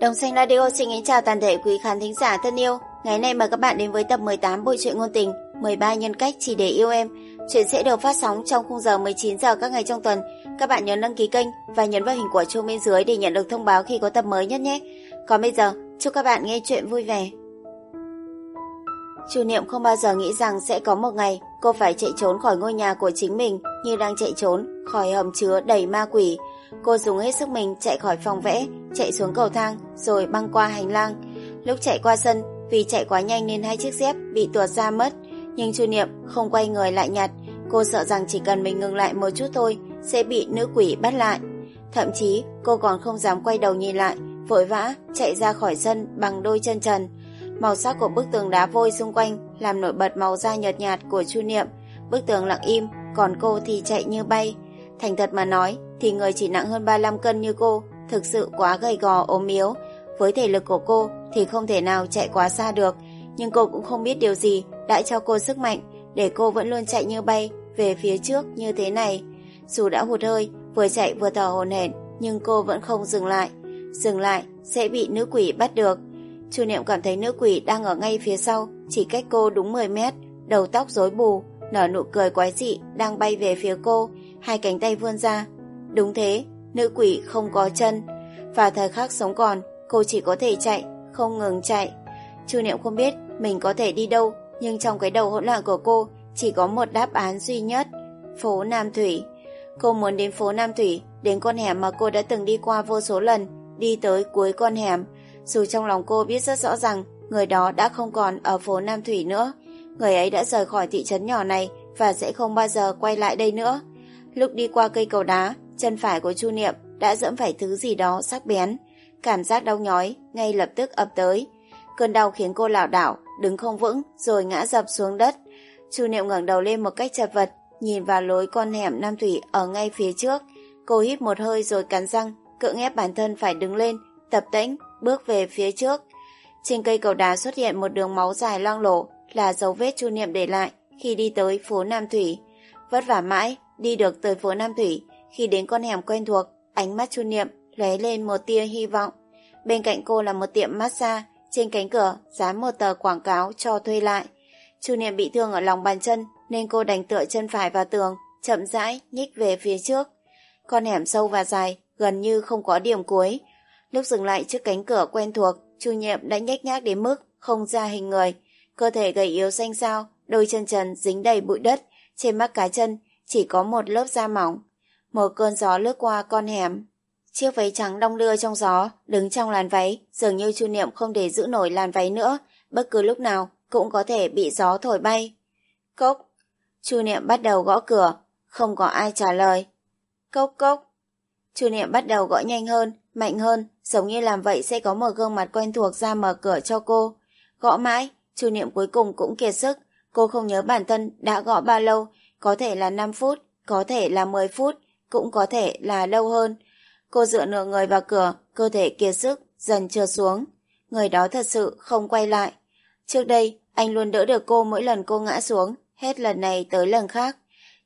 Đồng xanh radio xin kính chào toàn thể quý khán thính giả thân yêu. Ngày nay mời các bạn đến với tập 18 bộ truyện ngôn tình 13 nhân cách chỉ để yêu em. Chuyện sẽ được phát sóng trong khung giờ 19 giờ các ngày trong tuần. Các bạn nhớ đăng ký kênh và nhấn vào hình quả chuông bên dưới để nhận được thông báo khi có tập mới nhất nhé. Còn bây giờ, chúc các bạn nghe chuyện vui vẻ. Chu Niệm không bao giờ nghĩ rằng sẽ có một ngày cô phải chạy trốn khỏi ngôi nhà của chính mình như đang chạy trốn khỏi hầm chứa đầy ma quỷ. Cô dùng hết sức mình chạy khỏi phòng vẽ, chạy xuống cầu thang, rồi băng qua hành lang. Lúc chạy qua sân, vì chạy quá nhanh nên hai chiếc dép bị tuột ra mất. Nhưng Chu Niệm không quay người lại nhặt. Cô sợ rằng chỉ cần mình ngừng lại một chút thôi, sẽ bị nữ quỷ bắt lại. Thậm chí, cô còn không dám quay đầu nhìn lại, vội vã chạy ra khỏi sân bằng đôi chân trần. Màu sắc của bức tường đá vôi xung quanh làm nổi bật màu da nhợt nhạt của Chu Niệm. Bức tường lặng im, còn cô thì chạy như bay. Thành thật mà nói, thì người chỉ nặng hơn 35 cân như cô thực sự quá gầy gò ốm yếu. Với thể lực của cô thì không thể nào chạy quá xa được, nhưng cô cũng không biết điều gì đã cho cô sức mạnh để cô vẫn luôn chạy như bay về phía trước như thế này. Dù đã hụt hơi, vừa chạy vừa thở hổn hển, nhưng cô vẫn không dừng lại. Dừng lại sẽ bị nữ quỷ bắt được. Chu Niệm cảm thấy nữ quỷ đang ở ngay phía sau, chỉ cách cô đúng 10 mét, đầu tóc rối bù, nở nụ cười quái dị đang bay về phía cô, hai cánh tay vươn ra, Đúng thế, nữ quỷ không có chân. Và thời khắc sống còn, cô chỉ có thể chạy, không ngừng chạy. Chu Niệm không biết mình có thể đi đâu, nhưng trong cái đầu hỗn loạn của cô chỉ có một đáp án duy nhất, phố Nam Thủy. Cô muốn đến phố Nam Thủy, đến con hẻm mà cô đã từng đi qua vô số lần, đi tới cuối con hẻm. Dù trong lòng cô biết rất rõ rằng người đó đã không còn ở phố Nam Thủy nữa. Người ấy đã rời khỏi thị trấn nhỏ này và sẽ không bao giờ quay lại đây nữa. Lúc đi qua cây cầu đá, chân phải của Chu Niệm đã dẫm phải thứ gì đó sắc bén. Cảm giác đau nhói ngay lập tức ập tới. Cơn đau khiến cô lảo đảo, đứng không vững rồi ngã dập xuống đất. Chu Niệm ngẩng đầu lên một cách chật vật, nhìn vào lối con hẻm Nam Thủy ở ngay phía trước. Cô hít một hơi rồi cắn răng, cưỡng ép bản thân phải đứng lên, tập tễnh, bước về phía trước. Trên cây cầu đá xuất hiện một đường máu dài loang lổ, là dấu vết Chu Niệm để lại khi đi tới phố Nam Thủy. Vất vả mãi, đi được tới phố Nam Thủy, khi đến con hẻm quen thuộc, ánh mắt Chu Niệm lóe lên một tia hy vọng. Bên cạnh cô là một tiệm massage, trên cánh cửa dán một tờ quảng cáo cho thuê lại. Chu Niệm bị thương ở lòng bàn chân nên cô đành tựa chân phải vào tường, chậm rãi nhích về phía trước. Con hẻm sâu và dài, gần như không có điểm cuối. Lúc dừng lại trước cánh cửa quen thuộc, Chu Niệm đã nhếch nhác đến mức không ra hình người. Cơ thể gầy yếu xanh xao, đôi chân trần dính đầy bụi đất, trên mắt cá chân chỉ có một lớp da mỏng. Một cơn gió lướt qua con hẻm. Chiếc váy trắng đong đưa trong gió, đứng trong làn váy, dường như Chu Niệm không để giữ nổi làn váy nữa, bất cứ lúc nào cũng có thể bị gió thổi bay. Cốc. Chu Niệm bắt đầu gõ cửa, không có ai trả lời. Cốc cốc. Chu Niệm bắt đầu gõ nhanh hơn, mạnh hơn, giống như làm vậy sẽ có một gương mặt quen thuộc ra mở cửa cho cô. Gõ mãi, Chu Niệm cuối cùng cũng kiệt sức. Cô không nhớ bản thân đã gõ bao lâu, có thể là 5 phút, có thể là 10 phút, cũng có thể là lâu hơn. Cô dựa nửa người vào cửa, cơ thể kiệt sức, dần trượt xuống. Người đó thật sự không quay lại. Trước đây, anh luôn đỡ được cô mỗi lần cô ngã xuống, hết lần này tới lần khác.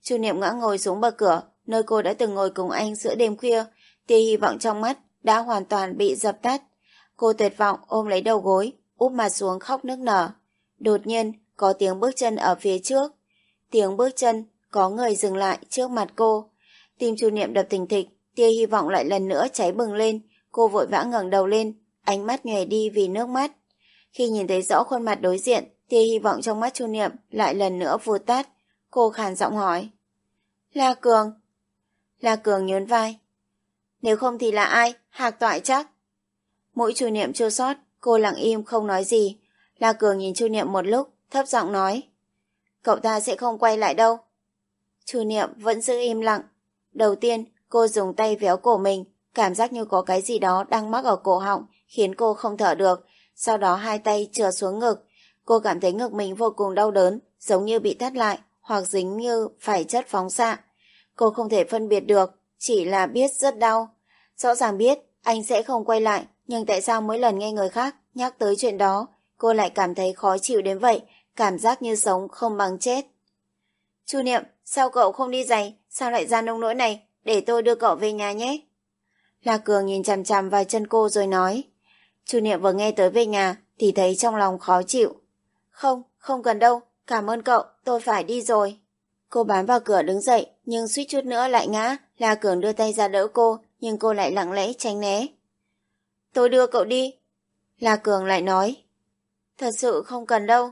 Chu Niệm ngã ngồi xuống bờ cửa, nơi cô đã từng ngồi cùng anh giữa đêm khuya. Tia hy vọng trong mắt đã hoàn toàn bị dập tắt. Cô tuyệt vọng ôm lấy đầu gối, úp mặt xuống khóc nức nở. Đột nhiên, có tiếng bước chân ở phía trước. Tiếng bước chân, có người dừng lại trước mặt cô. Tim chu niệm đập thình thịch, tia hy vọng lại lần nữa cháy bừng lên. Cô vội vã ngẩng đầu lên, ánh mắt nhòe đi vì nước mắt. Khi nhìn thấy rõ khuôn mặt đối diện, tia hy vọng trong mắt chu niệm lại lần nữa vụt tắt. Cô khàn giọng hỏi. La Cường. La Cường nhớn vai. Nếu không thì là ai? Hạc toại chắc. Mũi chu niệm chua sót, cô lặng im không nói gì. La Cường nhìn chu niệm một lúc, thấp giọng nói. Cậu ta sẽ không quay lại đâu. Chu niệm vẫn giữ im lặng, Đầu tiên, cô dùng tay véo cổ mình, cảm giác như có cái gì đó đang mắc ở cổ họng, khiến cô không thở được. Sau đó hai tay trượt xuống ngực. Cô cảm thấy ngực mình vô cùng đau đớn, giống như bị thắt lại, hoặc dính như phải chất phóng xạ. Cô không thể phân biệt được, chỉ là biết rất đau. Rõ ràng biết anh sẽ không quay lại, nhưng tại sao mỗi lần nghe người khác nhắc tới chuyện đó, cô lại cảm thấy khó chịu đến vậy, cảm giác như sống không bằng chết. Chu Niệm, sao cậu không đi giày, sao lại ra nông nỗi này, để tôi đưa cậu về nhà nhé. La Cường nhìn chằm chằm vào chân cô rồi nói, Chu Niệm vừa nghe tới về nhà thì thấy trong lòng khó chịu. Không, không cần đâu, cảm ơn cậu, tôi phải đi rồi. Cô bám vào cửa đứng dậy, nhưng suýt chút nữa lại ngã. La Cường đưa tay ra đỡ cô, nhưng cô lại lặng lẽ tránh né. Tôi đưa cậu đi. La Cường lại nói. Thật sự không cần đâu.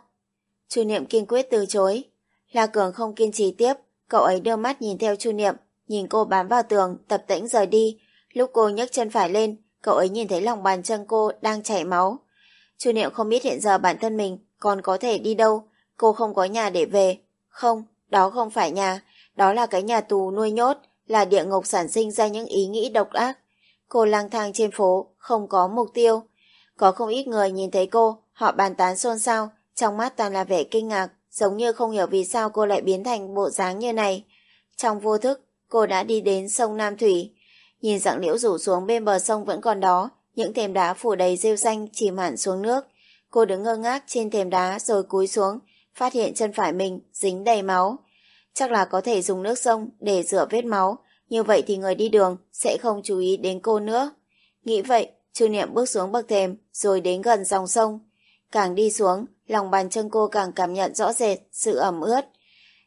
Chu Niệm kiên quyết từ chối. La Cường không kiên trì tiếp, cậu ấy đưa mắt nhìn theo Chu Niệm, nhìn cô bám vào tường, tập tĩnh rời đi. Lúc cô nhấc chân phải lên, cậu ấy nhìn thấy lòng bàn chân cô đang chảy máu. Chu Niệm không biết hiện giờ bản thân mình còn có thể đi đâu, cô không có nhà để về. Không, đó không phải nhà, đó là cái nhà tù nuôi nhốt, là địa ngục sản sinh ra những ý nghĩ độc ác. Cô lang thang trên phố, không có mục tiêu. Có không ít người nhìn thấy cô, họ bàn tán xôn xao, trong mắt toàn là vẻ kinh ngạc, giống như không hiểu vì sao cô lại biến thành bộ dáng như này. Trong vô thức, cô đã đi đến sông Nam Thủy. Nhìn dạng liễu rủ xuống bên bờ sông vẫn còn đó, những thềm đá phủ đầy rêu xanh chìm hẳn xuống nước. Cô đứng ngơ ngác trên thềm đá rồi cúi xuống, phát hiện chân phải mình dính đầy máu. Chắc là có thể dùng nước sông để rửa vết máu, như vậy thì người đi đường sẽ không chú ý đến cô nữa. Nghĩ vậy, Chu Niệm bước xuống bậc thềm rồi đến gần dòng sông. Càng đi xuống, lòng bàn chân cô càng cảm nhận rõ rệt sự ẩm ướt.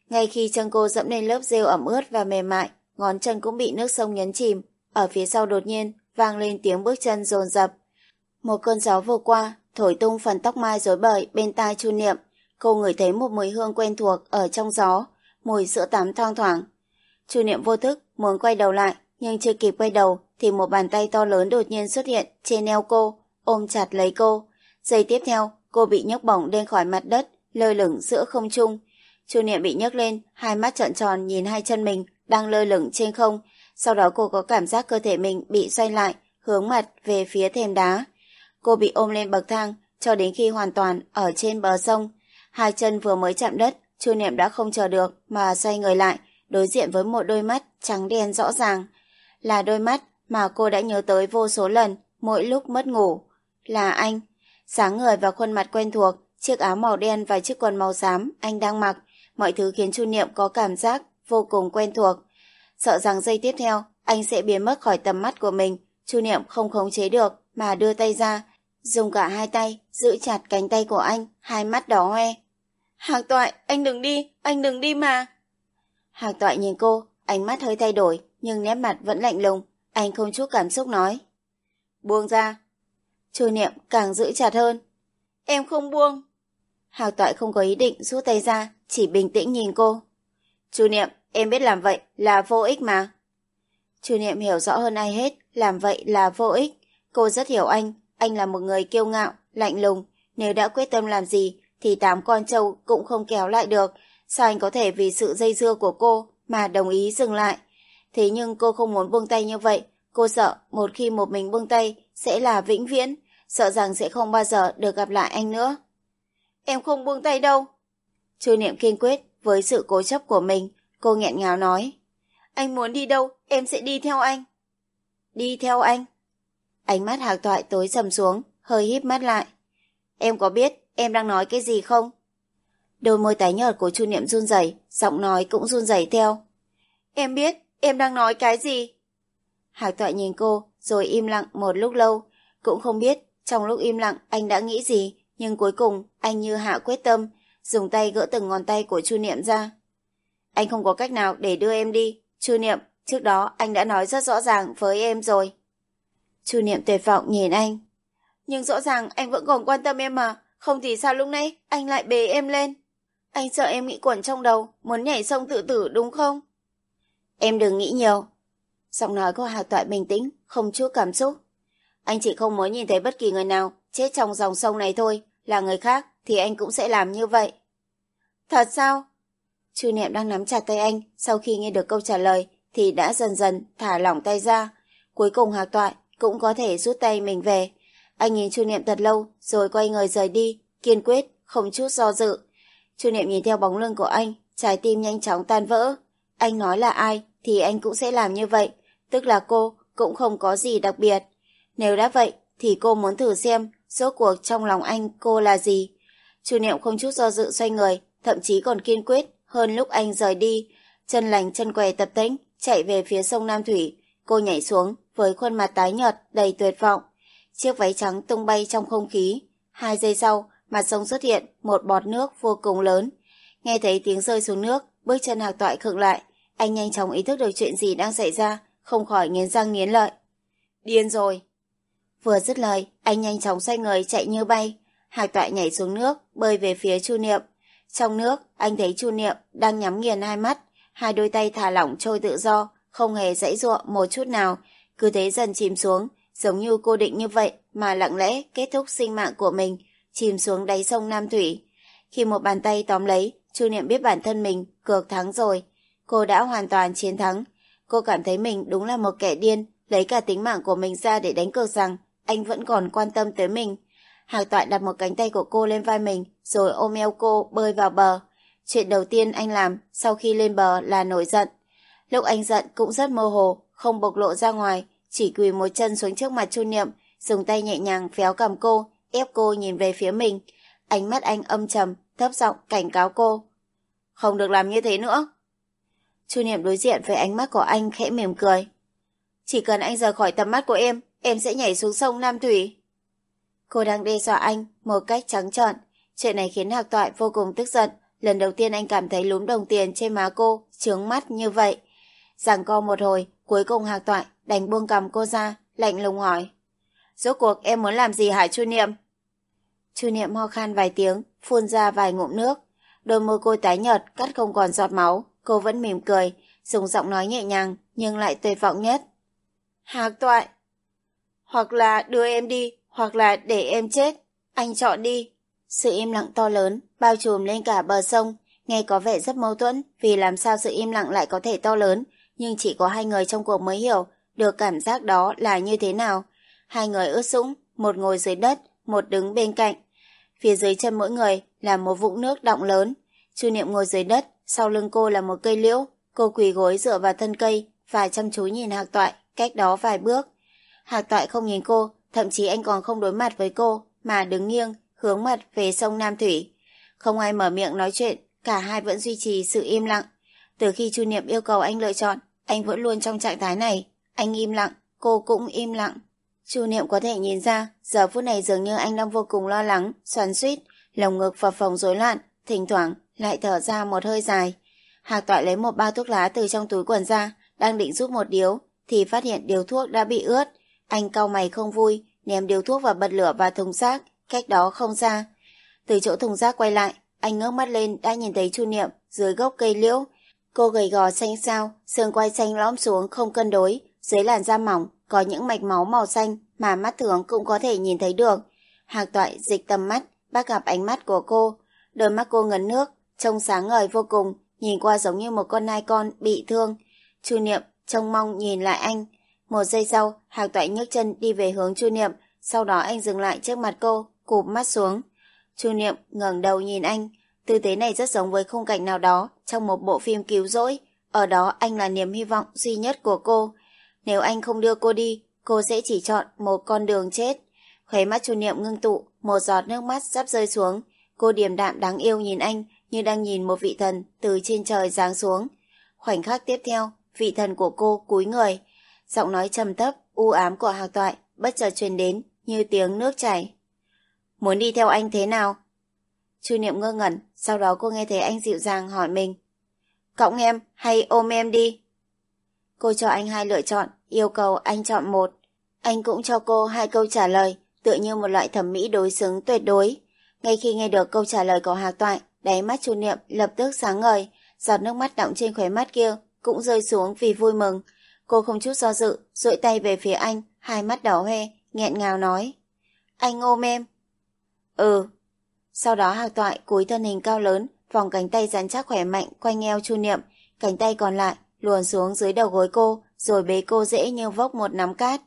Ngay khi chân cô dẫm lên lớp rêu ẩm ướt và mềm mại, ngón chân cũng bị nước sông nhấn chìm. Ở phía sau đột nhiên, vang lên tiếng bước chân dồn dập. Một cơn gió vừa qua, thổi tung phần tóc mai rối bời bên tai Chu Niệm. Cô ngửi thấy một mùi hương quen thuộc ở trong gió, mùi sữa tắm thoang thoảng. Chu Niệm vô thức muốn quay đầu lại, nhưng chưa kịp quay đầu thì một bàn tay to lớn đột nhiên xuất hiện trên eo cô, ôm chặt lấy cô. Giây tiếp theo, cô bị nhấc bổng lên khỏi mặt đất, lơ lửng giữa không trung. Chu Niệm bị nhấc lên, hai mắt trợn tròn nhìn hai chân mình đang lơ lửng trên không. Sau đó cô có cảm giác cơ thể mình bị xoay lại, hướng mặt về phía thềm đá. Cô bị ôm lên bậc thang cho đến khi hoàn toàn ở trên bờ sông. Hai chân vừa mới chạm đất, Chu Niệm đã không chờ được mà xoay người lại, đối diện với một đôi mắt trắng đen rõ ràng. Là đôi mắt mà cô đã nhớ tới vô số lần mỗi lúc mất ngủ. Là anh. Sáng người và khuôn mặt quen thuộc, chiếc áo màu đen và chiếc quần màu xám anh đang mặc. Mọi thứ khiến Chu Niệm có cảm giác vô cùng quen thuộc. Sợ rằng giây tiếp theo, anh sẽ biến mất khỏi tầm mắt của mình. Chu Niệm không khống chế được mà đưa tay ra, dùng cả hai tay giữ chặt cánh tay của anh, hai mắt đỏ hoe. Hạc toại, anh đừng đi, anh đừng đi mà. Hạc toại nhìn cô, ánh mắt hơi thay đổi, nhưng nét mặt vẫn lạnh lùng. Anh không chút cảm xúc nói. Buông ra. Chu niệm càng giữ chặt hơn. Em không buông. Hào toại không có ý định rút tay ra, chỉ bình tĩnh nhìn cô. Chu niệm, em biết làm vậy là vô ích mà. Chu niệm hiểu rõ hơn ai hết, làm vậy là vô ích. Cô rất hiểu anh, anh là một người kiêu ngạo, lạnh lùng. Nếu đã quyết tâm làm gì, thì tám con trâu cũng không kéo lại được. Sao anh có thể vì sự dây dưa của cô mà đồng ý dừng lại? Thế nhưng cô không muốn buông tay như vậy. Cô sợ một khi một mình buông tay sẽ là vĩnh viễn, sợ rằng sẽ không bao giờ được gặp lại anh nữa. Em không buông tay đâu. Chu Niệm kiên quyết với sự cố chấp của mình, cô nghẹn ngào nói. Anh muốn đi đâu, em sẽ đi theo anh. Đi theo anh? Ánh mắt hạc toại tối sầm xuống, hơi híp mắt lại. Em có biết em đang nói cái gì không? Đôi môi tái nhợt của Chu Niệm run rẩy, giọng nói cũng run rẩy theo. Em biết, em đang nói cái gì? Hạc toại nhìn cô, rồi im lặng một lúc lâu. Cũng không biết, trong lúc im lặng anh đã nghĩ gì, nhưng cuối cùng anh như hạ quyết tâm, dùng tay gỡ từng ngón tay của Chu Niệm ra. Anh không có cách nào để đưa em đi. Chu Niệm, trước đó anh đã nói rất rõ ràng với em rồi. Chu Niệm tuyệt vọng nhìn anh. Nhưng rõ ràng anh vẫn còn quan tâm em mà, không thì sao lúc nãy anh lại bế em lên. Anh sợ em nghĩ quẩn trong đầu, muốn nhảy sông tự tử đúng không? Em đừng nghĩ nhiều. Giọng nói của Hà Toại bình tĩnh, không chút cảm xúc. Anh chỉ không muốn nhìn thấy bất kỳ người nào chết trong dòng sông này thôi, là người khác thì anh cũng sẽ làm như vậy. Thật sao? Chu Niệm đang nắm chặt tay anh, sau khi nghe được câu trả lời thì đã dần dần thả lỏng tay ra. Cuối cùng Hạc Toại cũng có thể rút tay mình về. Anh nhìn Chu Niệm thật lâu rồi quay người rời đi, kiên quyết, không chút do dự. Chu Niệm nhìn theo bóng lưng của anh, trái tim nhanh chóng tan vỡ. Anh nói là ai thì anh cũng sẽ làm như vậy, tức là cô cũng không có gì đặc biệt. Nếu đã vậy thì cô muốn thử xem rốt cuộc trong lòng anh cô là gì. Chu Niệm không chút do dự xoay người, thậm chí còn kiên quyết hơn lúc anh rời đi. Chân lành chân què tập tĩnh, chạy về phía sông Nam Thủy. Cô nhảy xuống với khuôn mặt tái nhợt, đầy tuyệt vọng. chiếc váy trắng tung bay trong không khí. Hai giây sau, mặt sông xuất hiện một bọt nước vô cùng lớn. Nghe thấy tiếng rơi xuống nước, bước chân hạc toại khựng lại. Anh nhanh chóng ý thức được chuyện gì đang xảy ra, không khỏi nghiến răng nghiến lợi. Điên rồi! Vừa dứt lời, anh nhanh chóng xoay người chạy như bay. Hạc toại nhảy xuống nước, bơi về phía Chu Niệm. Trong nước, anh thấy Chu Niệm đang nhắm nghiền hai mắt, hai đôi tay thả lỏng trôi tự do, không hề dãy ruộng một chút nào, cứ thế dần chìm xuống, giống như cô định như vậy mà lặng lẽ kết thúc sinh mạng của mình, chìm xuống đáy sông Nam Thủy. Khi một bàn tay tóm lấy, Chu Niệm biết bản thân mình cược thắng rồi. Cô đã hoàn toàn chiến thắng. Cô cảm thấy mình đúng là một kẻ điên, lấy cả tính mạng của mình ra để đánh cược rằng anh vẫn còn quan tâm tới mình. Hạc Toại đặt một cánh tay của cô lên vai mình, rồi ôm eo cô bơi vào bờ. Chuyện đầu tiên anh làm sau khi lên bờ là nổi giận. Lúc anh giận cũng rất mơ hồ, không bộc lộ ra ngoài, chỉ quỳ một chân xuống trước mặt Chu Niệm, dùng tay nhẹ nhàng phéo cầm cô, ép cô nhìn về phía mình. Ánh mắt anh âm trầm, thấp giọng cảnh cáo cô. Không được làm như thế nữa. Chu Niệm đối diện với ánh mắt của anh khẽ mỉm cười. Chỉ cần anh rời khỏi tầm mắt của em, em sẽ nhảy xuống sông Nam Thủy. Cô đang đe dọa anh một cách trắng trợn. Chuyện này khiến Hạc Toại vô cùng tức giận. Lần đầu tiên anh cảm thấy lúm đồng tiền trên má cô, trướng mắt như vậy. Giằng co một hồi, cuối cùng Hạc Toại đành buông cầm cô ra, lạnh lùng hỏi. Rốt cuộc em muốn làm gì hả Chu Niệm? Chu Niệm ho khan vài tiếng, phun ra vài ngụm nước. Đôi môi cô tái nhợt, cắt không còn giọt máu. Cô vẫn mỉm cười, dùng giọng nói nhẹ nhàng, nhưng lại tuyệt vọng nhất. Hạc Toại! Hoặc là đưa em đi, hoặc là để em chết. Anh chọn đi. Sự im lặng to lớn, bao trùm lên cả bờ sông, nghe có vẻ rất mâu thuẫn vì làm sao sự im lặng lại có thể to lớn, nhưng chỉ có hai người trong cuộc mới hiểu được cảm giác đó là như thế nào. Hai người ướt sũng, một ngồi dưới đất, một đứng bên cạnh. Phía dưới chân mỗi người là một vũng nước đọng lớn. Chu Niệm ngồi dưới đất, sau lưng cô là một cây liễu. Cô quỳ gối dựa vào thân cây và chăm chú nhìn Hạc Toại cách đó vài bước. Hạc Toại không nhìn cô, thậm chí anh còn không đối mặt với cô, mà đứng nghiêng, hướng mặt về sông Nam Thủy. Không ai mở miệng nói chuyện, cả hai vẫn duy trì sự im lặng. Từ khi Chu Niệm yêu cầu anh lựa chọn, anh vẫn luôn trong trạng thái này. Anh im lặng, cô cũng im lặng. Chu Niệm có thể nhìn ra, giờ phút này dường như anh đang vô cùng lo lắng, xoắn suýt, lồng ngực phập phồng rối loạn, thỉnh thoảng lại thở ra một hơi dài. Hạc Toại lấy một bao thuốc lá từ trong túi quần ra, đang định rút một điếu, thì phát hiện điếu thuốc đã bị ướt. Anh cau mày không vui, ném điếu thuốc vào bật lửa và thùng rác, cách đó không xa. Từ chỗ thùng rác quay lại, anh ngước mắt lên đã nhìn thấy Chu Niệm dưới gốc cây liễu. Cô gầy gò xanh xao, xương quai xanh lõm xuống không cân đối, dưới làn da mỏng có những mạch máu màu xanh mà mắt thường cũng có thể nhìn thấy được. Hạc toại dịch tầm mắt, bắt gặp ánh mắt của cô. Đôi mắt cô ngấn nước, trông sáng ngời vô cùng, nhìn qua giống như một con nai con bị thương. Chu Niệm trông mong nhìn lại anh. Một giây sau, Hạc toại nhấc chân đi về hướng Chu Niệm, sau đó anh dừng lại trước mặt cô, cụp mắt xuống. Chu Niệm ngẩng đầu nhìn anh, tư thế này rất giống với khung cảnh nào đó trong một bộ phim cứu rỗi. Ở đó anh là niềm hy vọng duy nhất của cô. Nếu anh không đưa cô đi, cô sẽ chỉ chọn một con đường chết. Khóe mắt Chu Niệm ngưng tụ, một giọt nước mắt sắp rơi xuống. Cô điềm đạm đáng yêu nhìn anh như đang nhìn một vị thần từ trên trời giáng xuống. Khoảnh khắc tiếp theo, vị thần của cô cúi người. Giọng nói trầm thấp, u ám của Hào Toại bất chợt truyền đến như tiếng nước chảy. Muốn đi theo anh thế nào? Chu Niệm ngơ ngẩn, sau đó cô nghe thấy anh dịu dàng hỏi mình. Cõng em hay ôm em đi? Cô cho anh hai lựa chọn, yêu cầu anh chọn một. Anh cũng cho cô hai câu trả lời, tựa như một loại thẩm mỹ đối xứng tuyệt đối. Ngay khi nghe được câu trả lời của Hạc Toại, đáy mắt Chu Niệm lập tức sáng ngời, giọt nước mắt đọng trên khóe mắt kia cũng rơi xuống vì vui mừng. Cô không chút do dự, duỗi tay về phía anh, hai mắt đỏ hoe, nghẹn ngào nói. Anh ôm em. Ừ. Sau đó Hạc Toại cúi thân hình cao lớn, vòng cánh tay rắn chắc khỏe mạnh quanh eo Chu Niệm, cánh tay còn lại luồn xuống dưới đầu gối cô, rồi bế cô dễ như vốc một nắm cát.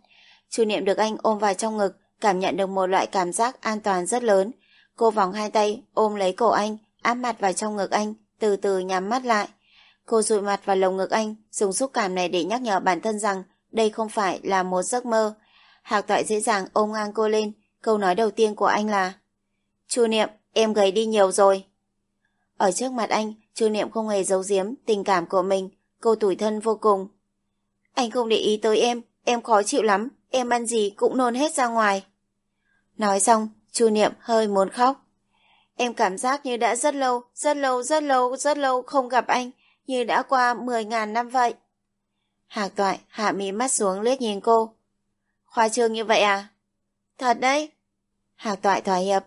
Chu Niệm được anh ôm vào trong ngực, cảm nhận được một loại cảm giác an toàn rất lớn. Cô vòng hai tay, ôm lấy cổ anh, áp mặt vào trong ngực anh, từ từ nhắm mắt lại. Cô dụi mặt vào lồng ngực anh, dùng xúc cảm này để nhắc nhở bản thân rằng đây không phải là một giấc mơ. Hạc Toại dễ dàng ôm ngang cô lên, câu nói đầu tiên của anh là Chu Niệm, em gầy đi nhiều rồi. Ở trước mặt anh, Chu Niệm không hề giấu giếm tình cảm của mình, cô tủi thân vô cùng. Anh không để ý tới em, em khó chịu lắm, em ăn gì cũng nôn hết ra ngoài. Nói xong, Chu Niệm hơi muốn khóc. Em cảm giác như đã rất lâu, rất lâu, rất lâu, rất lâu không gặp anh, như đã qua 10.000 năm vậy. Hạc toại hạ mí mắt xuống liếc nhìn cô. Khoa trương như vậy à? Thật đấy. Hạc toại thỏa hiệp.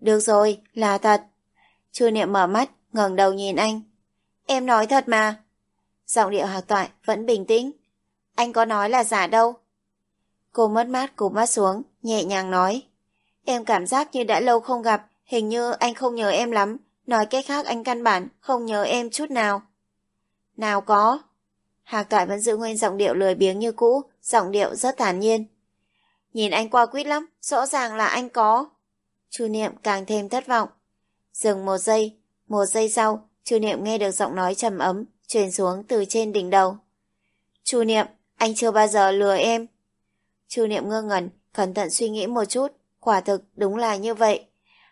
Được rồi, là thật. Chu Niệm mở mắt, ngẩng đầu nhìn anh. Em nói thật mà. Giọng điệu hạc toại vẫn bình tĩnh. Anh có nói là giả đâu. Cô mất mát cụp mắt xuống, nhẹ nhàng nói. Em cảm giác như đã lâu không gặp, hình như anh không nhớ em lắm. Nói cách khác anh căn bản không nhớ em chút nào. Nào có. Hạc toại vẫn giữ nguyên giọng điệu lười biếng như cũ, giọng điệu rất thản nhiên. Nhìn anh qua quýt lắm, rõ ràng là anh có. Chu Niệm càng thêm thất vọng. Dừng một giây, một giây sau, Chu Niệm nghe được giọng nói trầm ấm truyền xuống từ trên đỉnh đầu. Chu Niệm, anh chưa bao giờ lừa em. Chu Niệm ngơ ngẩn, cẩn thận suy nghĩ một chút, quả thực đúng là như vậy.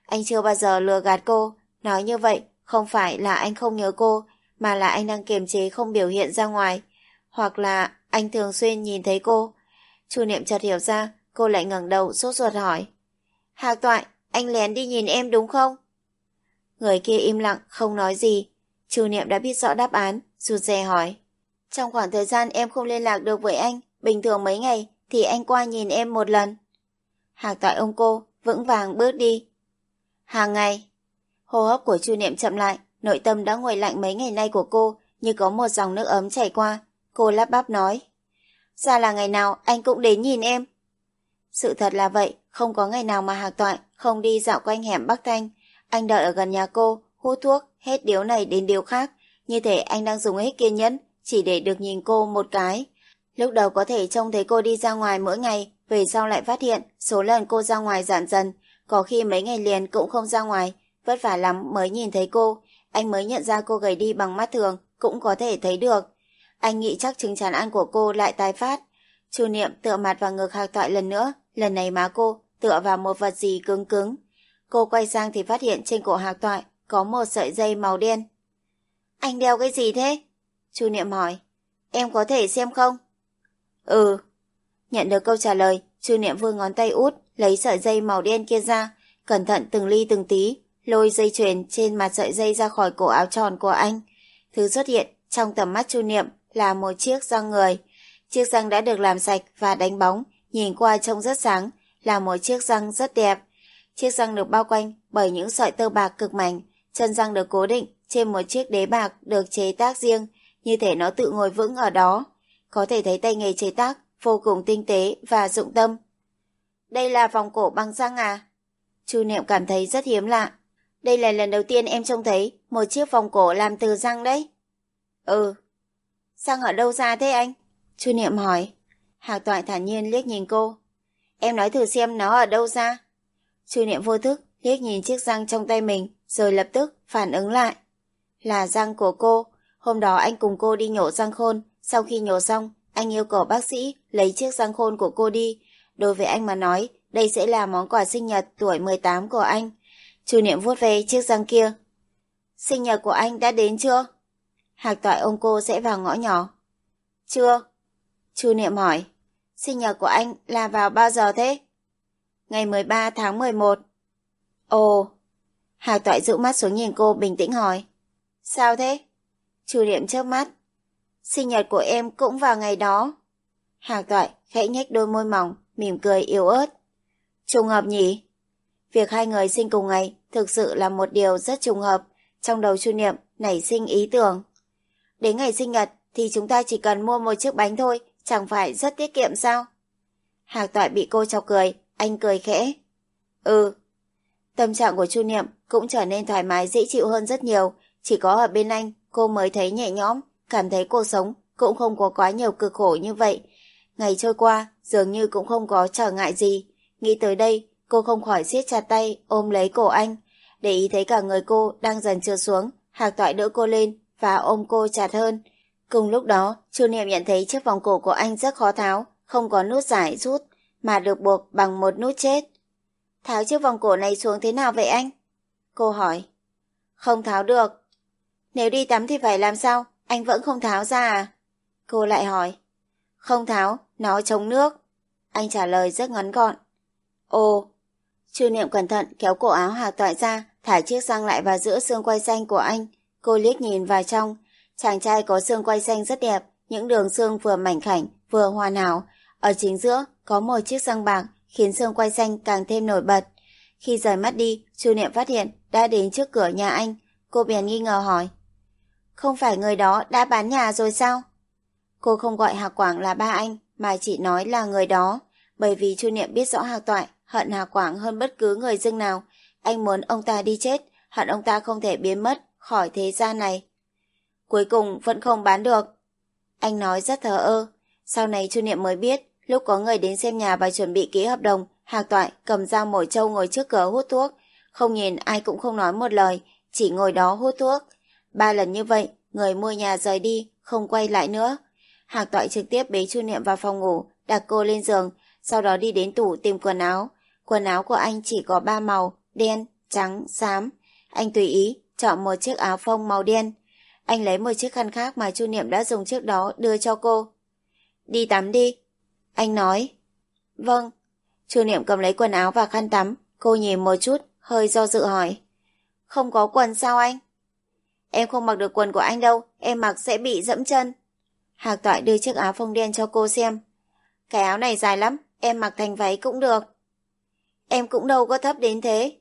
Anh chưa bao giờ lừa gạt cô, nói như vậy không phải là anh không nhớ cô, mà là anh đang kiềm chế không biểu hiện ra ngoài, hoặc là anh thường xuyên nhìn thấy cô. Chu Niệm chợt hiểu ra, cô lại ngẩng đầu sốt ruột hỏi. Hạc Toại, anh lén đi nhìn em đúng không? Người kia im lặng, không nói gì. Chu Niệm đã biết rõ đáp án, rụt rè hỏi. Trong khoảng thời gian em không liên lạc được với anh, bình thường mấy ngày, thì anh qua nhìn em một lần. Hạc Toại ông cô, vững vàng bước đi. Hàng ngày, hô hấp của Chu Niệm chậm lại, nội tâm đã nguội lạnh mấy ngày nay của cô như có một dòng nước ấm chảy qua. Cô lắp bắp nói. Ra là ngày nào anh cũng đến nhìn em. Sự thật là vậy, không có ngày nào mà Hạc Toại không đi dạo quanh hẻm Bắc Thanh. Anh đợi ở gần nhà cô, hút thuốc, hết điếu này đến điếu khác. Như thể anh đang dùng hết kiên nhẫn, chỉ để được nhìn cô một cái. Lúc đầu có thể trông thấy cô đi ra ngoài mỗi ngày, về sau lại phát hiện số lần cô ra ngoài giảm dần. Có khi mấy ngày liền cũng không ra ngoài, vất vả lắm mới nhìn thấy cô. Anh mới nhận ra cô gầy đi bằng mắt thường, cũng có thể thấy được. Anh nghĩ chắc chứng chán ăn của cô lại tái phát. Chu Niệm tựa mặt vào ngực Hạc Toại lần nữa, lần này má cô tựa vào một vật gì cứng cứng. Cô quay sang thì phát hiện trên cổ Hạc Toại có một sợi dây màu đen. Anh đeo cái gì thế? Chu Niệm hỏi. Em có thể xem không? Ừ. Nhận được câu trả lời, Chu Niệm vươn ngón tay út, lấy sợi dây màu đen kia ra, cẩn thận từng ly từng tí, lôi dây chuyền trên mặt sợi dây ra khỏi cổ áo tròn của anh. Thứ xuất hiện trong tầm mắt Chu Niệm là một chiếc răng người. Chiếc răng đã được làm sạch và đánh bóng, nhìn qua trông rất sáng, là một chiếc răng rất đẹp. Chiếc răng được bao quanh bởi những sợi tơ bạc cực mảnh, chân răng được cố định trên một chiếc đế bạc được chế tác riêng, như thể nó tự ngồi vững ở đó. Có thể thấy tay nghề chế tác vô cùng tinh tế và dụng tâm. Đây là vòng cổ bằng răng à? Chu Niệm cảm thấy rất hiếm lạ. Đây là lần đầu tiên em trông thấy một chiếc vòng cổ làm từ răng đấy. Ừ. Răng ở đâu ra thế anh? Chu Niệm hỏi. Hạc Toại thản nhiên liếc nhìn cô. Em nói thử xem nó ở đâu ra. Chu Niệm vô thức liếc nhìn chiếc răng trong tay mình rồi lập tức phản ứng lại. Là răng của cô. Hôm đó anh cùng cô đi nhổ răng khôn. Sau khi nhổ xong, anh yêu cầu bác sĩ lấy chiếc răng khôn của cô đi. Đối với anh mà nói, đây sẽ là món quà sinh nhật tuổi 18 của anh. Chu Niệm vuốt về chiếc răng kia. Sinh nhật của anh đã đến chưa? Hạc toại ông cô sẽ vào ngõ nhỏ. Chưa. Chu Niệm hỏi. Sinh nhật của anh là vào bao giờ thế? Ngày 13 tháng 11. Ồ. Hạc toại dụ mắt xuống nhìn cô bình tĩnh hỏi. Sao thế? Chu Niệm trước mắt. Sinh nhật của em cũng vào ngày đó. Hạc toại khẽ nhếch đôi môi mỏng, mỉm cười yếu ớt. Trùng hợp nhỉ? Việc hai người sinh cùng ngày thực sự là một điều rất trùng hợp. Trong đầu Chu Niệm nảy sinh ý tưởng. Đến ngày sinh nhật thì chúng ta chỉ cần mua một chiếc bánh thôi, chẳng phải rất tiết kiệm sao? Hạc toại bị cô chọc cười, anh cười khẽ. Ừ. Tâm trạng của Chu Niệm cũng trở nên thoải mái dễ chịu hơn rất nhiều. Chỉ có ở bên anh, cô mới thấy nhẹ nhõm, cảm thấy cuộc sống cũng không có quá nhiều cực khổ như vậy. Ngày trôi qua, dường như cũng không có trở ngại gì. Nghĩ tới đây, cô không khỏi siết chặt tay, ôm lấy cổ anh. Để ý thấy cả người cô đang dần trượt xuống, hạc toại đỡ cô lên và ôm cô chặt hơn. Cùng lúc đó, Chu Niệm nhận thấy chiếc vòng cổ của anh rất khó tháo, không có nút giải rút, mà được buộc bằng một nút chết. Tháo chiếc vòng cổ này xuống thế nào vậy anh? Cô hỏi. Không tháo được. Nếu đi tắm thì phải làm sao? Anh vẫn không tháo ra à? Cô lại hỏi. Không tháo, nó chống nước. Anh trả lời rất ngắn gọn. Ồ, Chu Niệm cẩn thận kéo cổ áo Hạc Toại ra, thả chiếc răng lại vào giữa xương quay xanh của anh. Cô liếc nhìn vào trong. Chàng trai có xương quay xanh rất đẹp, những đường xương vừa mảnh khảnh, vừa hoàn hảo. Ở chính giữa có một chiếc răng bạc, khiến xương quay xanh càng thêm nổi bật. Khi rời mắt đi, Chu Niệm phát hiện đã đến trước cửa nhà anh. Cô bèn nghi ngờ hỏi. Không phải người đó đã bán nhà rồi sao? Cô không gọi Hạc Quảng là ba anh, mà chỉ nói là người đó. Bởi vì Chu Niệm biết rõ Hạc Toại hận hà Quảng hơn bất cứ người dưng nào. Anh muốn ông ta đi chết, hận ông ta không thể biến mất khỏi thế gian này. Cuối cùng vẫn không bán được. Anh nói rất thờ ơ. Sau này Chu Niệm mới biết, lúc có người đến xem nhà và chuẩn bị ký hợp đồng, Hạc Toại cầm dao mồi trâu ngồi trước cửa hút thuốc. Không nhìn ai cũng không nói một lời, chỉ ngồi đó hút thuốc. Ba lần như vậy, người mua nhà rời đi, không quay lại nữa. Hạc Toại trực tiếp bế Chu Niệm vào phòng ngủ, đặt cô lên giường, sau đó đi đến tủ tìm quần áo. Quần áo của anh chỉ có ba màu, đen, trắng, xám. Anh tùy ý, chọn một chiếc áo phông màu đen. Anh lấy một chiếc khăn khác mà Chu Niệm đã dùng trước đó đưa cho cô. Đi tắm đi. Anh nói. Vâng. Chu Niệm cầm lấy quần áo và khăn tắm. Cô nhìn một chút, hơi do dự hỏi. Không có quần sao anh? Em không mặc được quần của anh đâu, em mặc sẽ bị dẫm chân. Hạc Toại đưa chiếc áo phông đen cho cô xem. Cái áo này dài lắm, em mặc thành váy cũng được. Em cũng đâu có thấp đến thế.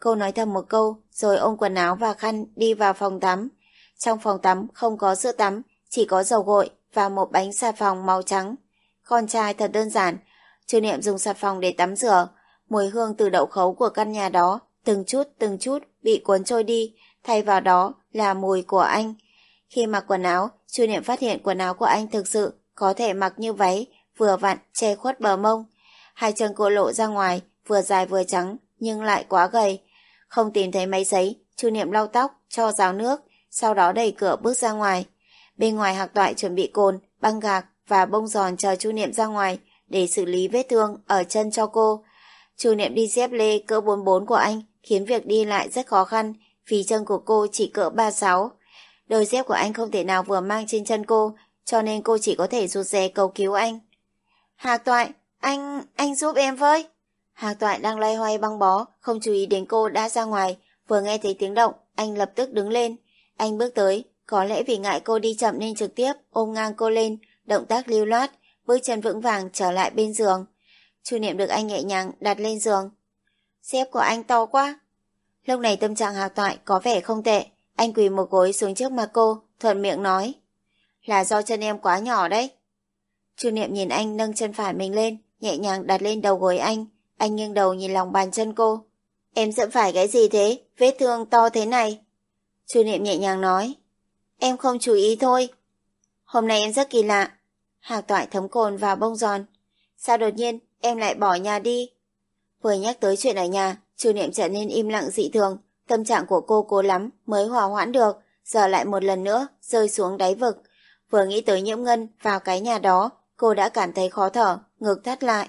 Cô nói thầm một câu, rồi ôm quần áo và khăn đi vào phòng tắm. Trong phòng tắm không có sữa tắm, chỉ có dầu gội và một bánh xà phòng màu trắng. Con trai thật đơn giản, Chu Niệm dùng xà phòng để tắm rửa. Mùi hương từ đậu khấu của căn nhà đó, từng chút từng chút bị cuốn trôi đi, thay vào đó là mùi của anh. Khi mặc quần áo, Chu Niệm phát hiện quần áo của anh thực sự có thể mặc như váy, vừa vặn che khuất bờ mông. Hai chân cô lộ ra ngoài, vừa dài vừa trắng, nhưng lại quá gầy. Không tìm thấy máy giấy, Chu Niệm lau tóc, cho ráo nước, sau đó đẩy cửa bước ra ngoài. Bên ngoài hạc toại chuẩn bị cồn, băng gạc và bông giòn chờ Chu Niệm ra ngoài để xử lý vết thương ở chân cho cô. Chu Niệm đi dép lê cỡ 44 của anh khiến việc đi lại rất khó khăn vì chân của cô chỉ cỡ 36. Đôi dép của anh không thể nào vừa mang trên chân cô cho nên cô chỉ có thể rụt rè cầu cứu anh. Hạc Toại, anh, anh giúp em với. Hạc Toại đang loay hoay băng bó, không chú ý đến cô đã ra ngoài, vừa nghe thấy tiếng động, anh lập tức đứng lên. Anh bước tới, có lẽ vì ngại cô đi chậm nên trực tiếp ôm ngang cô lên, động tác lưu loát, bước chân vững vàng trở lại bên giường. Chu niệm được anh nhẹ nhàng đặt lên giường. Xếp của anh to quá. Lúc này tâm trạng Hạc Toại có vẻ không tệ, anh quỳ một gối xuống trước mặt cô, thuận miệng nói. Là do chân em quá nhỏ đấy. Chu niệm nhìn anh nâng chân phải mình lên, nhẹ nhàng đặt lên đầu gối anh. Anh nghiêng đầu nhìn lòng bàn chân cô. Em dẫm phải cái gì thế? Vết thương to thế này. Chu niệm nhẹ nhàng nói. Em không chú ý thôi. Hôm nay em rất kỳ lạ. Hạc toại thấm cồn vào bông giòn. Sao đột nhiên em lại bỏ nhà đi? Vừa nhắc tới chuyện ở nhà, chu niệm trở nên im lặng dị thường. Tâm trạng của cô cố lắm mới hòa hoãn được, giờ lại một lần nữa rơi xuống đáy vực. Vừa nghĩ tới nhiễm ngân vào cái nhà đó, cô đã cảm thấy khó thở, ngực thắt lại.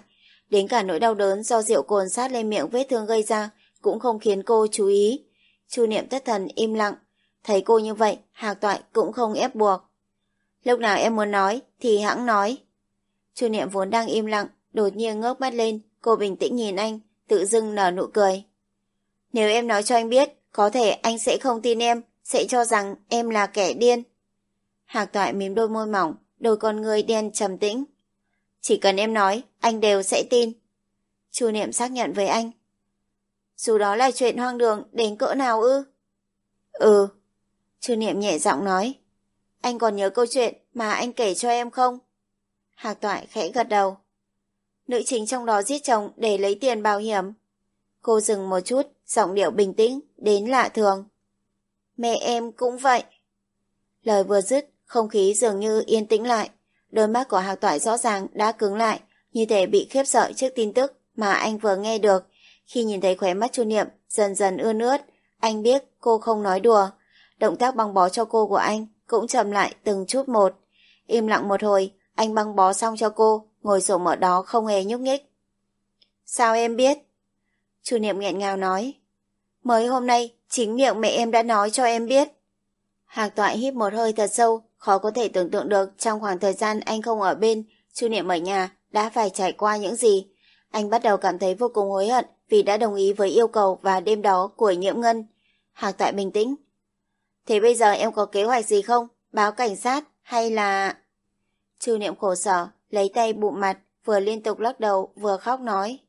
Đến cả nỗi đau đớn do rượu cồn sát lên miệng vết thương gây ra cũng không khiến cô chú ý. Chu niệm thất thần im lặng. Thấy cô như vậy, Hạc Toại cũng không ép buộc. Lúc nào em muốn nói thì hãng nói. Chu niệm vốn đang im lặng, đột nhiên ngước mắt lên, cô bình tĩnh nhìn anh, tự dưng nở nụ cười. Nếu em nói cho anh biết, có thể anh sẽ không tin em, sẽ cho rằng em là kẻ điên. Hạc Toại mím đôi môi mỏng, đôi con người đen trầm tĩnh. Chỉ cần em nói, anh đều sẽ tin. Chu Niệm xác nhận với anh. Dù đó là chuyện hoang đường đến cỡ nào ư? Ừ. Chu Niệm nhẹ giọng nói. Anh còn nhớ câu chuyện mà anh kể cho em không? Hạc Toại khẽ gật đầu. Nữ chính trong đó giết chồng để lấy tiền bảo hiểm. Cô dừng một chút, giọng điệu bình tĩnh, đến lạ thường. Mẹ em cũng vậy. Lời vừa dứt, không khí dường như yên tĩnh lại. Đôi mắt của Hạc Toại rõ ràng đã cứng lại, như thể bị khiếp sợ trước tin tức mà anh vừa nghe được. Khi nhìn thấy khóe mắt Chu Niệm dần dần ươn ướt, anh biết cô không nói đùa. Động tác băng bó cho cô của anh cũng chậm lại từng chút một. Im lặng một hồi, anh băng bó xong cho cô, ngồi sổ ở đó không hề nhúc nhích. Sao em biết? Chu Niệm nghẹn ngào nói. Mới hôm nay, chính miệng mẹ em đã nói cho em biết. Hạc Toại hít một hơi thật sâu, khó có thể tưởng tượng được trong khoảng thời gian anh không ở bên, Chu Niệm ở nhà đã phải trải qua những gì. Anh bắt đầu cảm thấy vô cùng hối hận vì đã đồng ý với yêu cầu và đêm đó của Nhiễm Ngân. Hạc tại bình tĩnh. Thế bây giờ em có kế hoạch gì không? Báo cảnh sát hay là... Chu Niệm khổ sở, lấy tay bụng mặt, vừa liên tục lắc đầu vừa khóc nói.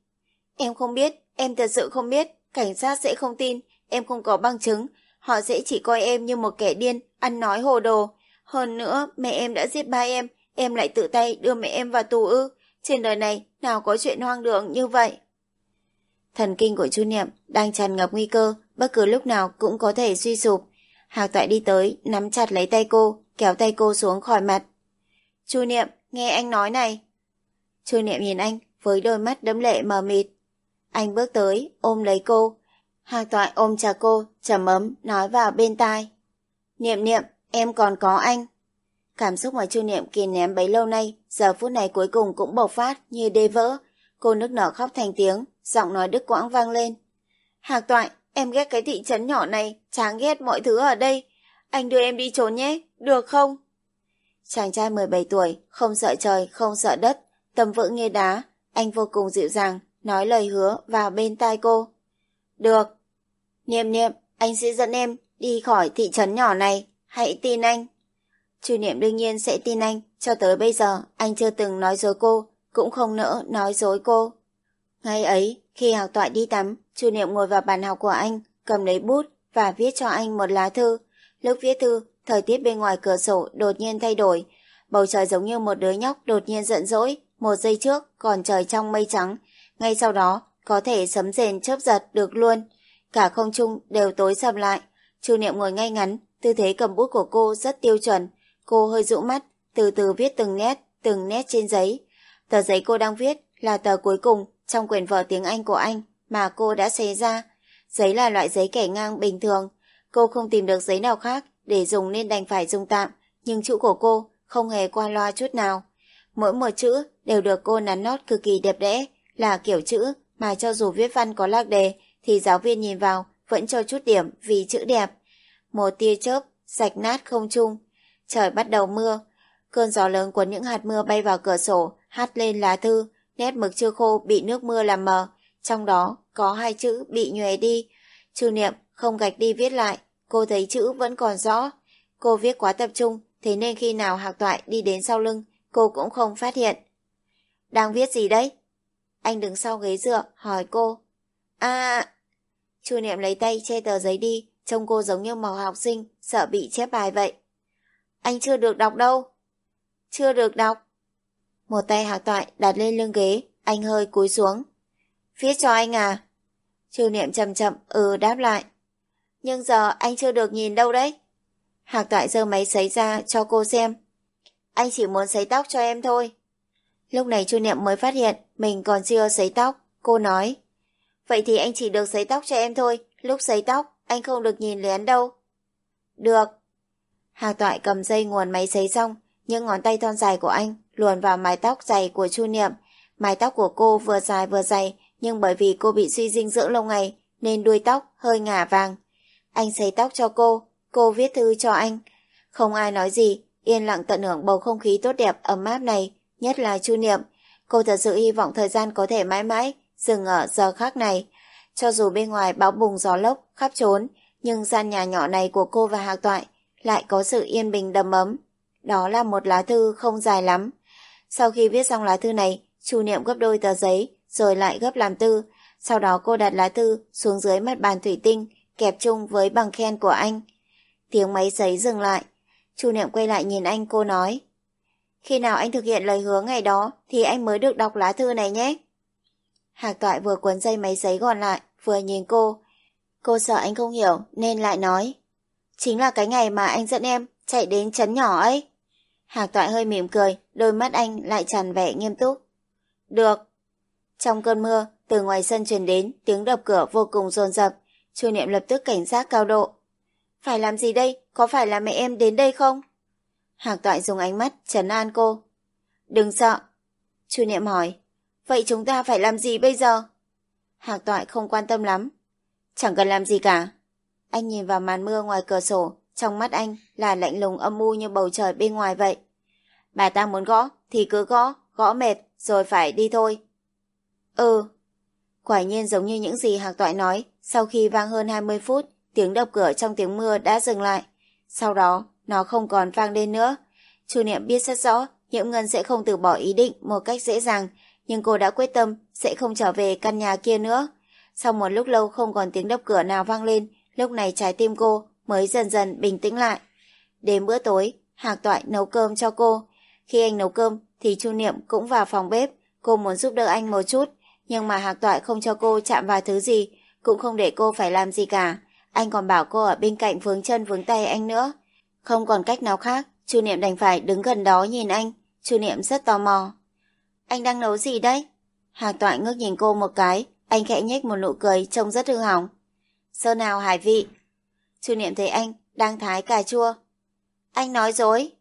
Em không biết, em thật sự không biết, cảnh sát sẽ không tin, em không có bằng chứng, họ sẽ chỉ coi em như một kẻ điên, ăn nói hồ đồ. Hơn nữa, mẹ em đã giết ba em, em lại tự tay đưa mẹ em vào tù ư. Trên đời này, nào có chuyện hoang đường như vậy. Thần kinh của Chu Niệm đang tràn ngập nguy cơ, bất cứ lúc nào cũng có thể suy sụp. Hạc Toại đi tới, nắm chặt lấy tay cô, kéo tay cô xuống khỏi mặt. Chu Niệm, nghe anh nói này. Chu Niệm nhìn anh với đôi mắt đẫm lệ mờ mịt. Anh bước tới, ôm lấy cô. Hạc Toại ôm chặt cô, trầm ấm, nói vào bên tai. Niệm niệm, em còn có anh. Cảm xúc mà Chu Niệm kìm ném bấy lâu nay, giờ phút này cuối cùng cũng bộc phát như đê vỡ. Cô nức nở khóc thành tiếng, giọng nói đứt quãng vang lên. Hạc Toại, em ghét cái thị trấn nhỏ này, chán ghét mọi thứ ở đây. Anh đưa em đi trốn nhé, được không? Chàng trai 17 tuổi, không sợ trời, không sợ đất, tâm vững như đá. Anh vô cùng dịu dàng, nói lời hứa vào bên tai cô. Được. Niệm niệm, anh sẽ dẫn em đi khỏi thị trấn nhỏ này. Hãy tin anh. Chu Niệm đương nhiên sẽ tin anh. Cho tới bây giờ, anh chưa từng nói dối cô, cũng không nỡ nói dối cô. ngay ấy, khi học toại đi tắm, Chu Niệm ngồi vào bàn học của anh, cầm lấy bút và viết cho anh một lá thư. Lúc viết thư, thời tiết bên ngoài cửa sổ đột nhiên thay đổi. Bầu trời giống như một đứa nhóc đột nhiên giận dỗi. Một giây trước còn trời trong mây trắng. Ngay sau đó, có thể sấm rền chớp giật được luôn. Cả không trung đều tối sầm lại. Chu Niệm ngồi ngay ngắn, tư thế cầm bút của cô rất tiêu chuẩn. Cô hơi dụ mắt, từ từ viết từng nét, từng nét trên giấy. Tờ giấy cô đang viết là tờ cuối cùng trong quyển vở tiếng Anh của anh mà cô đã xé ra. Giấy là loại giấy kẻ ngang bình thường. Cô không tìm được giấy nào khác để dùng nên đành phải dùng tạm, nhưng chữ của cô không hề qua loa chút nào. Mỗi một chữ đều được cô nắn nót cực kỳ đẹp đẽ, là kiểu chữ mà cho dù viết văn có lạc đề thì giáo viên nhìn vào vẫn cho chút điểm vì chữ đẹp. Một tia chớp, sạch nát không trung. Trời bắt đầu mưa. Cơn gió lớn cuốn những hạt mưa bay vào cửa sổ, hắt lên lá thư, nét mực chưa khô bị nước mưa làm mờ. Trong đó có hai chữ bị nhòe đi. Chu Niệm không gạch đi viết lại, cô thấy chữ vẫn còn rõ. Cô viết quá tập trung, thế nên khi nào Hạc Toại đi đến sau lưng, cô cũng không phát hiện. Đang viết gì đấy? Anh đứng sau ghế dựa, hỏi cô. À... Chu Niệm lấy tay che tờ giấy đi, trông cô giống như một học sinh, sợ bị chép bài vậy. Anh chưa được đọc đâu. Chưa được đọc. Một tay Hạc Toại đặt lên lưng ghế, anh hơi cúi xuống. Viết cho anh à? Chu Niệm chậm chậm, ừ đáp lại. Nhưng giờ anh chưa được nhìn đâu đấy. Hạc Toại giơ máy sấy ra cho cô xem. Anh chỉ muốn sấy tóc cho em thôi. Lúc này Chu Niệm mới phát hiện mình còn chưa sấy tóc. Cô nói. Vậy thì anh chỉ được sấy tóc cho em thôi. Lúc sấy tóc, anh không được nhìn lén đâu. Được. Hạc Toại cầm dây nguồn máy sấy xong, những ngón tay thon dài của anh luồn vào mái tóc dày của Chu Niệm. Mái tóc của cô vừa dài vừa dày, nhưng bởi vì cô bị suy dinh dưỡng lâu ngày, nên đuôi tóc hơi ngả vàng. Anh sấy tóc cho cô, cô viết thư cho anh. Không ai nói gì, yên lặng tận hưởng bầu không khí tốt đẹp ấm áp này, nhất là Chu Niệm. Cô thật sự hy vọng thời gian có thể mãi mãi dừng ở giờ khác này. Cho dù bên ngoài bão bùng gió lốc khắp trốn, nhưng gian nhà nhỏ này của cô và Hạc Toại lại có sự yên bình đầm ấm. Đó là một lá thư không dài lắm. Sau khi viết xong lá thư này, Chu Niệm gấp đôi tờ giấy, rồi lại gấp làm tư. Sau đó cô đặt lá thư xuống dưới mặt bàn thủy tinh, kẹp chung với bằng khen của anh. Tiếng máy giấy dừng lại. Chu Niệm quay lại nhìn anh cô nói. Khi nào anh thực hiện lời hứa ngày đó thì anh mới được đọc lá thư này nhé. Hạc Toại vừa cuốn dây máy giấy gọn lại, vừa nhìn cô. Cô sợ anh không hiểu nên lại nói. Chính là cái ngày mà anh dẫn em chạy đến chấn nhỏ ấy. Hạc Toại hơi mỉm cười, đôi mắt anh lại tràn vẻ nghiêm túc. Được. Trong cơn mưa, từ ngoài sân truyền đến tiếng đập cửa vô cùng dồn dập. Chu Niệm lập tức cảnh giác cao độ. Phải làm gì đây? Có phải là mẹ em đến đây không? Hạc Toại dùng ánh mắt trấn an cô. Đừng sợ. Chu Niệm hỏi. Vậy chúng ta phải làm gì bây giờ? Hạc Toại không quan tâm lắm. Chẳng cần làm gì cả. Anh nhìn vào màn mưa ngoài cửa sổ, trong mắt anh là lạnh lùng âm u như bầu trời bên ngoài vậy. Bà ta muốn gõ thì cứ gõ, gõ mệt rồi phải đi thôi. Ừ. Quả nhiên giống như những gì Hạc Toại nói, sau khi vang hơn 20 phút, tiếng đập cửa trong tiếng mưa đã dừng lại. Sau đó, nó không còn vang lên nữa. Chu Niệm biết rất rõ, Nhiễm Ngân sẽ không từ bỏ ý định một cách dễ dàng, nhưng cô đã quyết tâm sẽ không trở về căn nhà kia nữa. Sau một lúc lâu không còn tiếng đập cửa nào vang lên, lúc này trái tim cô mới dần dần bình tĩnh lại. Đến bữa tối, Hạc Toại nấu cơm cho cô. Khi anh nấu cơm thì Chu Niệm cũng vào phòng bếp, cô muốn giúp đỡ anh một chút, nhưng mà Hạc Toại không cho cô chạm vào thứ gì, cũng không để cô phải làm gì cả. Anh còn bảo cô ở bên cạnh vướng chân vướng tay anh nữa. Không còn cách nào khác, Chu Niệm đành phải đứng gần đó nhìn anh. Chu Niệm rất tò mò. Anh đang nấu gì đấy? Hà Toại ngước nhìn cô một cái, anh khẽ nhếch một nụ cười trông rất hư hỏng. Sơ nào hải vị? Chu Niệm thấy anh đang thái cà chua. Anh nói dối.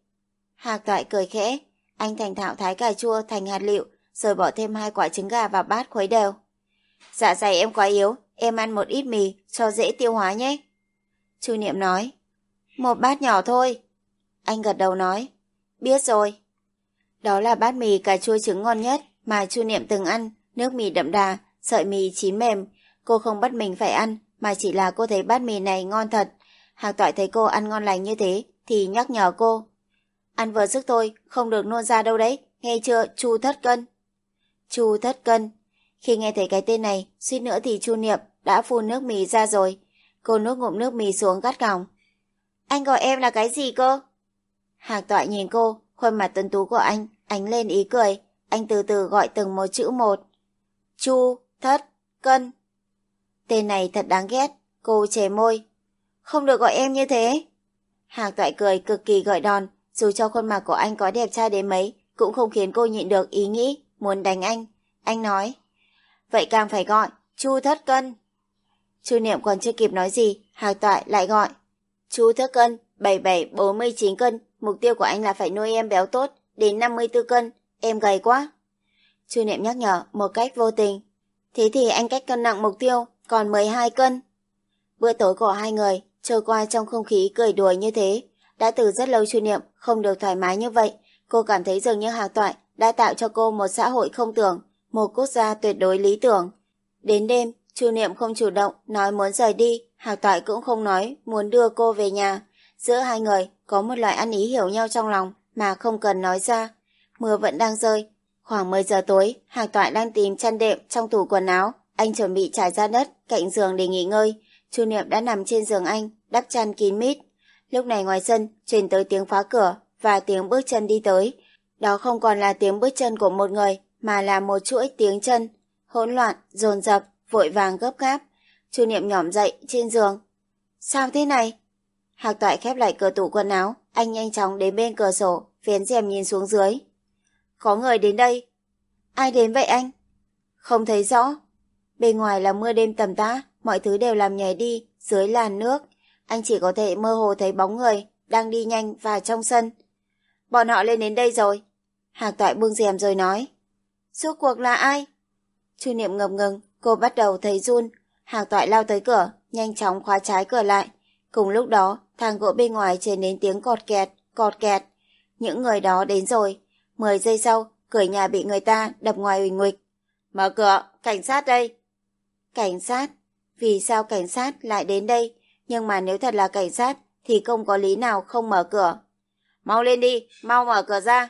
Hà Toại cười khẽ, anh thành thạo thái cà chua thành hạt liệu, rồi bỏ thêm hai quả trứng gà vào bát khuấy đều. Dạ dày em quá yếu, em ăn một ít mì cho dễ tiêu hóa nhé. Chu Niệm nói. Một bát nhỏ thôi. Anh gật đầu nói. Biết rồi. Đó là bát mì cà chua trứng ngon nhất mà Chu Niệm từng ăn, nước mì đậm đà, sợi mì chín mềm. Cô không bắt mình phải ăn, mà chỉ là cô thấy bát mì này ngon thật. Hạc Toại thấy cô ăn ngon lành như thế, thì nhắc nhở cô. Ăn vừa sức thôi, không được nôn ra đâu đấy, nghe chưa, Chu thất cân. Chu thất cân. Khi nghe thấy cái tên này, suýt nữa thì Chu Niệm đã phun nước mì ra rồi. Cô nuốt ngụm nước mì xuống gắt gỏng. Anh gọi em là cái gì cơ? Hạc Toại nhìn cô, khuôn mặt tuấn tú của anh, ánh lên ý cười. Anh từ từ gọi từng một chữ một. Chu, thất, cân. Tên này thật đáng ghét, cô chề môi. Không được gọi em như thế. Hạc Toại cười cực kỳ gợi đòn, dù cho khuôn mặt của anh có đẹp trai đến mấy, cũng không khiến cô nhịn được ý nghĩ muốn đánh anh. Anh nói, vậy càng phải gọi, Chu Thất Cân. Chu Niệm còn chưa kịp nói gì, Hạc Toại lại gọi. Chu Thất Cân, 77-49 cân, mục tiêu của anh là phải nuôi em béo tốt, đến 54 cân, em gầy quá. Chu Niệm nhắc nhở một cách vô tình. Thế thì anh cách cân nặng mục tiêu còn 12 cân. Bữa tối của hai người trôi qua trong không khí cười đùa như thế. Đã từ rất lâu Chu Niệm không được thoải mái như vậy. Cô cảm thấy dường như Hạc Toại đã tạo cho cô một xã hội không tưởng, một quốc gia tuyệt đối lý tưởng. Đến đêm, Chu Niệm không chủ động nói muốn rời đi, Hạc Toại cũng không nói muốn đưa cô về nhà. Giữa hai người có một loại ăn ý hiểu nhau trong lòng mà không cần nói ra. Mưa vẫn đang rơi. Khoảng 10 giờ tối, Hạc Toại đang tìm chăn đệm trong tủ quần áo. Anh chuẩn bị trải ra đất cạnh giường để nghỉ ngơi. Chu Niệm đã nằm trên giường anh, đắp chăn kín mít. Lúc này ngoài sân truyền tới tiếng phá cửa và tiếng bước chân đi tới. Đó không còn là tiếng bước chân của một người, mà là một chuỗi tiếng chân, hỗn loạn, dồn dập, vội vàng gấp gáp. Chu Niệm nhỏm dậy trên giường. Sao thế này? Hạc Toại khép lại cửa tủ quần áo, anh nhanh chóng đến bên cửa sổ, vén rèm nhìn xuống dưới. Có người đến đây. Ai đến vậy anh? Không thấy rõ. Bên ngoài là mưa đêm tầm tã, mọi thứ đều làm nhảy đi, dưới làn nước. Anh chỉ có thể mơ hồ thấy bóng người, đang đi nhanh vào trong sân. Bọn họ lên đến đây rồi. Hạc Toại buông rèm rồi nói. Suốt cuộc là ai? Chu Niệm ngập ngừng, cô bắt đầu thấy run. Hạc Toại lao tới cửa, nhanh chóng khóa trái cửa lại. Cùng lúc đó, thang gỗ bên ngoài truyền đến tiếng cọt kẹt, cọt kẹt. Những người đó đến rồi. Mười giây sau, cửa nhà bị người ta đập ngoài huỳnh nguịch. Mở cửa, cảnh sát đây. Cảnh sát? Vì sao cảnh sát lại đến đây? Nhưng mà nếu thật là cảnh sát, thì không có lý nào không mở cửa. Mau lên đi, mau mở cửa ra.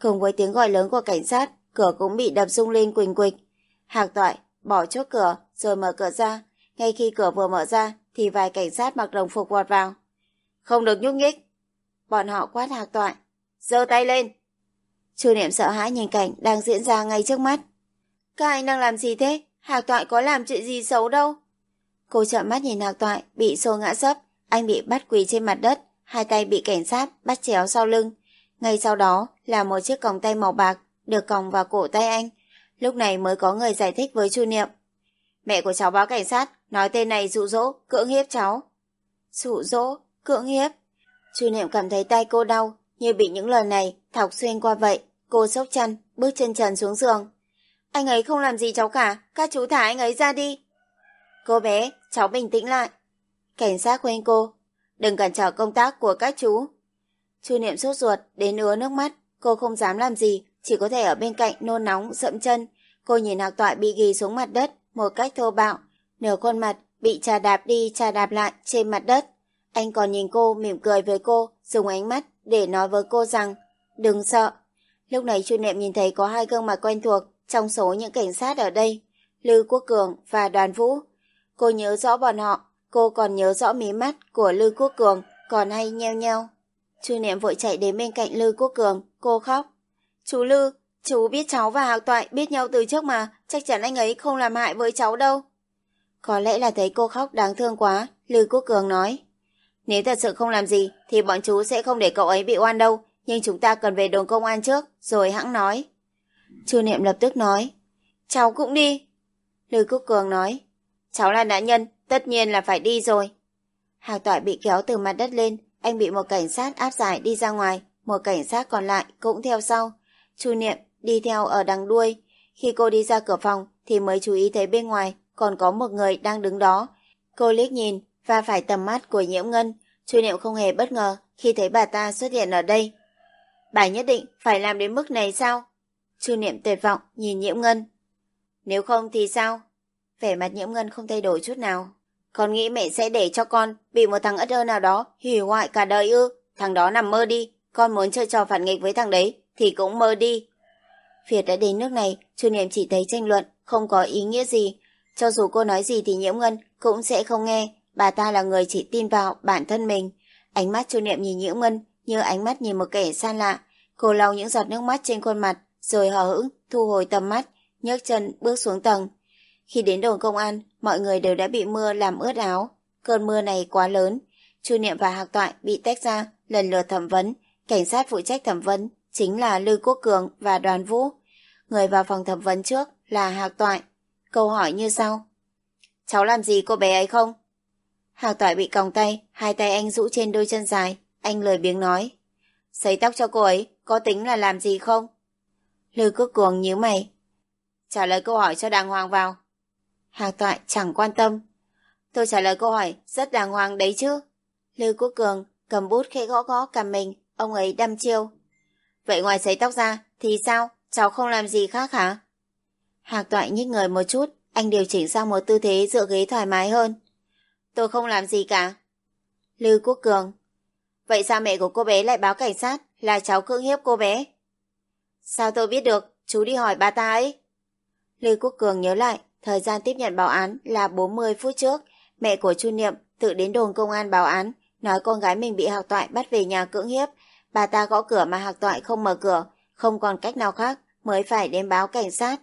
Cùng với tiếng gọi lớn của cảnh sát, cửa cũng bị đập rung lên quỳnh quịch. Hạc toại bỏ chốt cửa rồi mở cửa ra. Ngay khi cửa vừa mở ra thì vài cảnh sát mặc đồng phục vọt vào. Không được nhúc nhích. Bọn họ quát hạc toại. giơ tay lên. Chu niệm sợ hãi nhìn cảnh đang diễn ra ngay trước mắt. Các anh đang làm gì thế? Hạc toại có làm chuyện gì xấu đâu. Cô trợn mắt nhìn hạc toại, bị xô ngã sấp. Anh bị bắt quỳ trên mặt đất. Hai tay bị cảnh sát bắt chéo sau lưng. Ngay sau đó là một chiếc còng tay màu bạc được còng vào cổ tay anh. Lúc này mới có người giải thích với Chu Niệm. Mẹ của cháu báo cảnh sát, nói tên này dụ dỗ, cưỡng hiếp cháu. Dụ dỗ, cưỡng hiếp. Chu Niệm cảm thấy tay cô đau, như bị những lời này thọc xuyên qua vậy. Cô sốc chân, bước chân trần xuống giường. Anh ấy không làm gì cháu cả, các chú thả anh ấy ra đi. Cô bé, cháu bình tĩnh lại. Cảnh sát khuyên cô, đừng cản trở công tác của các chú. Chu Niệm sốt ruột, đến ứa nước mắt, cô không dám làm gì, chỉ có thể ở bên cạnh nôn nóng, dậm chân. Cô nhìn Hạc Toại bị ghi xuống mặt đất một cách thô bạo, nửa khuôn mặt bị trà đạp đi trà đạp lại trên mặt đất. Anh còn nhìn cô mỉm cười với cô, dùng ánh mắt để nói với cô rằng đừng sợ. Lúc này Chu Niệm nhìn thấy có hai gương mặt quen thuộc trong số những cảnh sát ở đây, Lư Quốc Cường và Đoàn Vũ. Cô nhớ rõ bọn họ, cô còn nhớ rõ mí mắt của Lư Quốc Cường còn hay nheo nheo. Chu Niệm vội chạy đến bên cạnh Lư Quốc Cường, cô khóc. Chú Lư, chú biết cháu và Hạc Toại biết nhau từ trước mà, chắc chắn anh ấy không làm hại với cháu đâu. Có lẽ là thấy cô khóc đáng thương quá, Lư Quốc Cường nói. Nếu thật sự không làm gì, thì bọn chú sẽ không để cậu ấy bị oan đâu, nhưng chúng ta cần về đồn công an trước, rồi hãng nói. Chu Niệm lập tức nói, cháu cũng đi. Lư Quốc Cường nói, cháu là nạn nhân, tất nhiên là phải đi rồi. Hạc Toại bị kéo từ mặt đất lên, anh bị một cảnh sát áp giải đi ra ngoài, một cảnh sát còn lại cũng theo sau. Chu Niệm đi theo ở đằng đuôi. Khi cô đi ra cửa phòng thì mới chú ý thấy bên ngoài còn có một người đang đứng đó. Cô liếc nhìn và phải tầm mắt của Nhiễm Ngân. Chu Niệm không hề bất ngờ khi thấy bà ta xuất hiện ở đây. Bà nhất định phải làm đến mức này sao? Chu Niệm tuyệt vọng nhìn Nhiễm Ngân. Nếu không thì sao? Vẻ mặt Nhiễm Ngân không thay đổi chút nào. Con nghĩ mẹ sẽ để cho con bị một thằng ất ơ nào đó hủy hoại cả đời ư? Thằng đó nằm mơ đi. Con muốn chơi trò phản nghịch với thằng đấy thì cũng mơ đi. Việt đã đến nước này, Chu Niệm chỉ thấy tranh luận, không có ý nghĩa gì. Cho dù cô nói gì thì Nhiễm Ngân cũng sẽ không nghe. Bà ta là người chỉ tin vào bản thân mình. Ánh mắt Chu Niệm nhìn Nhiễm Ngân như ánh mắt nhìn một kẻ xa lạ. Cô lau những giọt nước mắt trên khuôn mặt, rồi hờ hững, thu hồi tầm mắt, nhấc chân bước xuống tầng. Khi đến đồn công an, mọi người đều đã bị mưa làm ướt áo. Cơn mưa này quá lớn. Chu Niệm và Hạc Toại bị tách ra, lần lượt thẩm vấn. Cảnh sát phụ trách thẩm vấn chính là Lư Quốc Cường và Đoàn Vũ. Người vào phòng thẩm vấn trước là Hạc Toại. Câu hỏi như sau. Cháu làm gì cô bé ấy không? Hạc Toại bị còng tay, hai tay anh rũ trên đôi chân dài. Anh lười biếng nói. Sấy tóc cho cô ấy, có tính là làm gì không? Lư Quốc Cường nhíu mày. Trả lời câu hỏi cho đàng hoàng vào. Hạc Toại chẳng quan tâm. Tôi trả lời câu hỏi rất đàng hoàng đấy chứ. Lư Quốc Cường cầm bút khẽ gõ gõ cầm mình, ông ấy đăm chiêu. Vậy ngoài sấy tóc ra, thì sao? Cháu không làm gì khác hả? Hạc Toại nhích người một chút, anh điều chỉnh sang một tư thế dựa ghế thoải mái hơn. Tôi không làm gì cả. Lư Quốc Cường. Vậy sao mẹ của cô bé lại báo cảnh sát là cháu cưỡng hiếp cô bé? Sao tôi biết được? Chú đi hỏi bà ta ấy. Lư Quốc Cường nhớ lại, thời gian tiếp nhận báo án là 40 phút trước. Mẹ của Chu Niệm tự đến đồn công an báo án, nói con gái mình bị Hạc Toại bắt về nhà cưỡng hiếp. Bà ta gõ cửa mà Hạc Toại không mở cửa, không còn cách nào khác mới phải đến báo cảnh sát.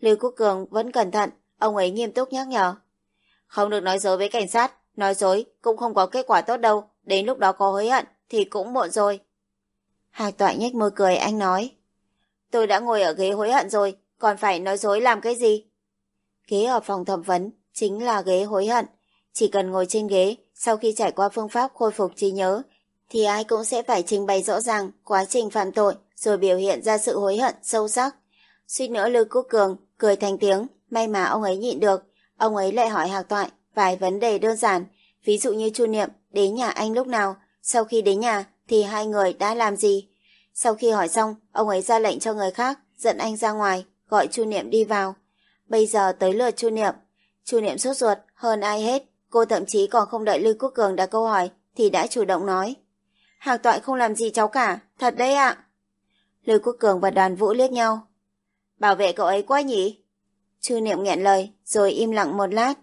Lưu Quốc Cường vẫn cẩn thận, ông ấy nghiêm túc nhắc nhở. Không được nói dối với cảnh sát, nói dối cũng không có kết quả tốt đâu, đến lúc đó có hối hận thì cũng muộn rồi. Hạc Toại nhếch môi cười anh nói. Tôi đã ngồi ở ghế hối hận rồi, còn phải nói dối làm cái gì? Ghế ở phòng thẩm vấn chính là ghế hối hận. Chỉ cần ngồi trên ghế, sau khi trải qua phương pháp khôi phục trí nhớ, thì ai cũng sẽ phải trình bày rõ ràng quá trình phạm tội rồi biểu hiện ra sự hối hận sâu sắc. Suýt nữa Lưu Quốc Cường cười thành tiếng, may mà ông ấy nhịn được. Ông ấy lại hỏi Hạc Toại vài vấn đề đơn giản, ví dụ như Chu Niệm đến nhà anh lúc nào, sau khi đến nhà thì hai người đã làm gì. Sau khi hỏi xong, ông ấy ra lệnh cho người khác dẫn anh ra ngoài, gọi Chu Niệm đi vào. Bây giờ tới lượt Chu Niệm. Chu Niệm sốt ruột hơn ai hết, cô thậm chí còn không đợi Lưu Quốc Cường đặt câu hỏi thì đã chủ động nói. Hạc Toại không làm gì cháu cả, thật đấy ạ. À. Lưu Quốc Cường và đoàn vũ liếc nhau. Bảo vệ cậu ấy quá nhỉ? Chu Niệm nghẹn lời, rồi im lặng một lát.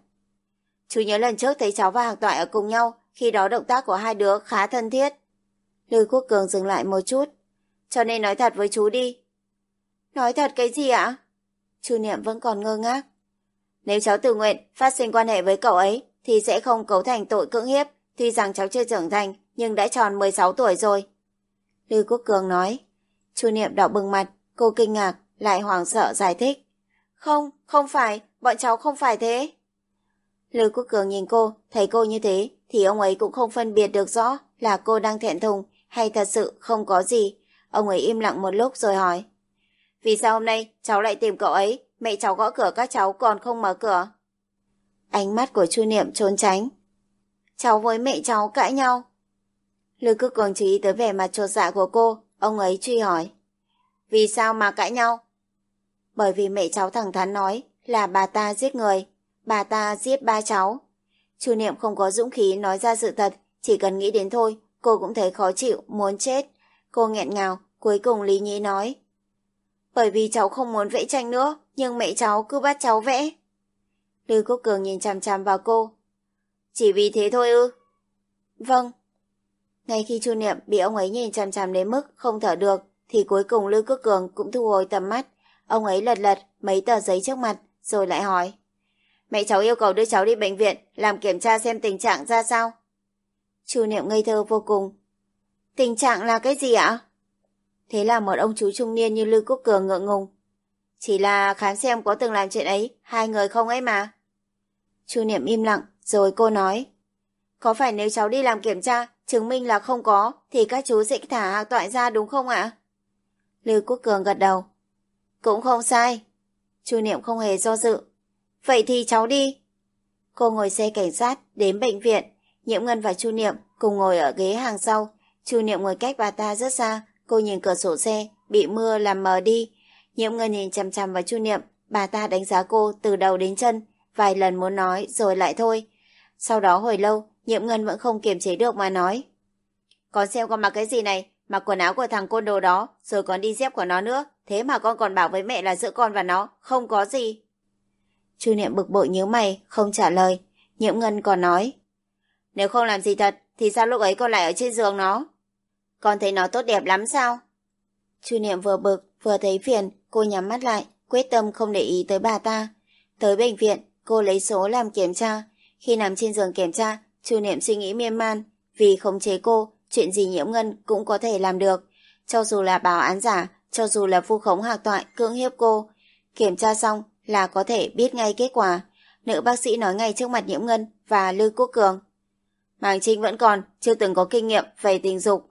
Chú nhớ lần trước thấy cháu và Hạc Toại ở cùng nhau, khi đó động tác của hai đứa khá thân thiết. Lưu Quốc Cường dừng lại một chút. Cho nên nói thật với chú đi. Nói thật cái gì ạ? Chu Niệm vẫn còn ngơ ngác. Nếu cháu tự nguyện phát sinh quan hệ với cậu ấy, thì sẽ không cấu thành tội cưỡng hiếp, tuy rằng cháu chưa trưởng thành, nhưng đã tròn 16 tuổi rồi. Lưu Quốc Cường nói. Chu Niệm đỏ bừng mặt, cô kinh ngạc, lại hoảng sợ giải thích. Không, không phải, bọn cháu không phải thế. Lưu Quốc Cường nhìn cô, thấy cô như thế, thì ông ấy cũng không phân biệt được rõ là cô đang thẹn thùng hay thật sự không có gì. Ông ấy im lặng một lúc rồi hỏi. Vì sao hôm nay cháu lại tìm cậu ấy, mẹ cháu gõ cửa các cháu còn không mở cửa? Ánh mắt của Chu Niệm trốn tránh. Cháu với mẹ cháu cãi nhau. Lưu Quốc Cường chú ý tới vẻ mặt trột dạ của cô, ông ấy truy hỏi. Vì sao mà cãi nhau? bởi vì mẹ cháu thẳng thắn nói là bà ta giết người, bà ta giết ba cháu. Chu Niệm không có dũng khí nói ra sự thật, chỉ cần nghĩ đến thôi, cô cũng thấy khó chịu, muốn chết. Cô nghẹn ngào, cuối cùng Lý Nhĩ nói. Bởi vì cháu không muốn vẽ tranh nữa, nhưng mẹ cháu cứ bắt cháu vẽ. Lưu Quốc Cường nhìn chằm chằm vào cô. Chỉ vì thế thôi ư? Vâng. Ngay khi Chu Niệm bị ông ấy nhìn chằm chằm đến mức không thở được, thì cuối cùng Lưu Quốc Cường cũng thu hồi tầm mắt. Ông ấy lật lật mấy tờ giấy trước mặt, rồi lại hỏi. Mẹ cháu yêu cầu đưa cháu đi bệnh viện, làm kiểm tra xem tình trạng ra sao. Chu Niệm ngây thơ vô cùng. Tình trạng là cái gì ạ? Thế là một ông chú trung niên như Lưu Quốc Cường ngượng ngùng. Chỉ là khám xem có từng làm chuyện ấy, hai người không ấy mà. Chu Niệm im lặng, rồi cô nói. Có phải nếu cháu đi làm kiểm tra, chứng minh là không có, thì các chú sẽ thả hạc toại ra đúng không ạ? Lưu Quốc Cường gật đầu. Cũng không sai. Chu Niệm không hề do dự. Vậy thì cháu đi. Cô ngồi xe cảnh sát đến bệnh viện. Nhiễm Ngân và Chu Niệm cùng ngồi ở ghế hàng sau. Chu Niệm ngồi cách bà ta rất xa. Cô nhìn cửa sổ xe, bị mưa làm mờ đi. Nhiễm Ngân nhìn chằm chằm vào Chu Niệm. Bà ta đánh giá cô từ đầu đến chân. Vài lần muốn nói rồi lại thôi. Sau đó hồi lâu, Nhiệm Ngân vẫn không kiềm chế được mà nói. Con xem con mặc cái gì này, mặc quần áo của thằng côn đồ đó, rồi còn đi dép của nó nữa. Thế mà con còn bảo với mẹ là giữa con và nó, không có gì. Chu Niệm bực bội nhớ mày, không trả lời. Nhiệm Ngân còn nói. Nếu không làm gì thật, thì sao lúc ấy con lại ở trên giường nó? Con thấy nó tốt đẹp lắm sao? Chu Niệm vừa bực, vừa thấy phiền, cô nhắm mắt lại, quyết tâm không để ý tới bà ta. Tới bệnh viện, cô lấy số làm kiểm tra. Khi nằm trên giường kiểm tra, Chu Niệm suy nghĩ miên man. Vì khống chế cô, chuyện gì Nhiễm Ngân cũng có thể làm được. Cho dù là báo án giả, cho dù là vu khống hạc toại cưỡng hiếp cô. Kiểm tra xong là có thể biết ngay kết quả. Nữ bác sĩ nói ngay trước mặt Nhiễm Ngân và Lưu Quốc Cường. Màng Trinh vẫn còn, chưa từng có kinh nghiệm về tình dục.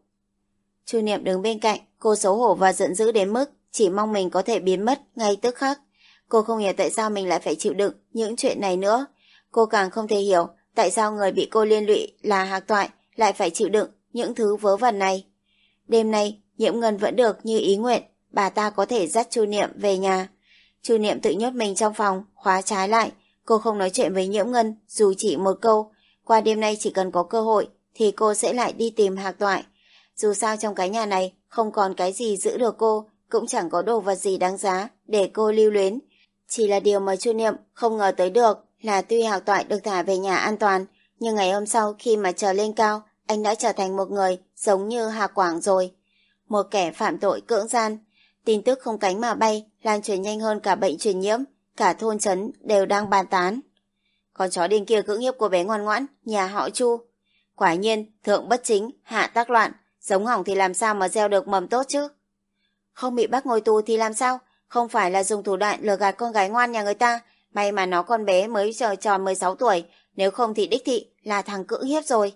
Chu Niệm đứng bên cạnh, cô xấu hổ và giận dữ đến mức chỉ mong mình có thể biến mất ngay tức khắc. Cô không hiểu tại sao mình lại phải chịu đựng những chuyện này nữa. Cô càng không thể hiểu tại sao người bị cô liên lụy là hạc toại lại phải chịu đựng những thứ vớ vẩn này. Đêm nay, Nhiễm Ngân vẫn được như ý nguyện, bà ta có thể dắt Chu Niệm về nhà. Chu Niệm tự nhốt mình trong phòng, khóa trái lại. Cô không nói chuyện với Nhiễm Ngân, dù chỉ một câu. Qua đêm nay chỉ cần có cơ hội, thì cô sẽ lại đi tìm hạc toại. Dù sao trong cái nhà này, không còn cái gì giữ được cô, cũng chẳng có đồ vật gì đáng giá để cô lưu luyến. Chỉ là điều mà Chu Niệm không ngờ tới được là tuy hào toại được thả về nhà an toàn, nhưng ngày hôm sau khi mà trở lên cao, anh đã trở thành một người giống như Hà Quảng rồi một kẻ phạm tội cưỡng gian. Tin tức không cánh mà bay, lan truyền nhanh hơn cả bệnh truyền nhiễm, cả thôn trấn đều đang bàn tán. Con chó điên kia cưỡng hiếp cô bé ngoan ngoãn, nhà họ Chu. Quả nhiên, thượng bất chính, hạ tác loạn, giống hỏng thì làm sao mà gieo được mầm tốt chứ? Không bị bắt ngồi tù thì làm sao? Không phải là dùng thủ đoạn lừa gạt con gái ngoan nhà người ta, may mà nó con bé mới chờ tròn 16 tuổi, nếu không thì đích thị là thằng cưỡng hiếp rồi.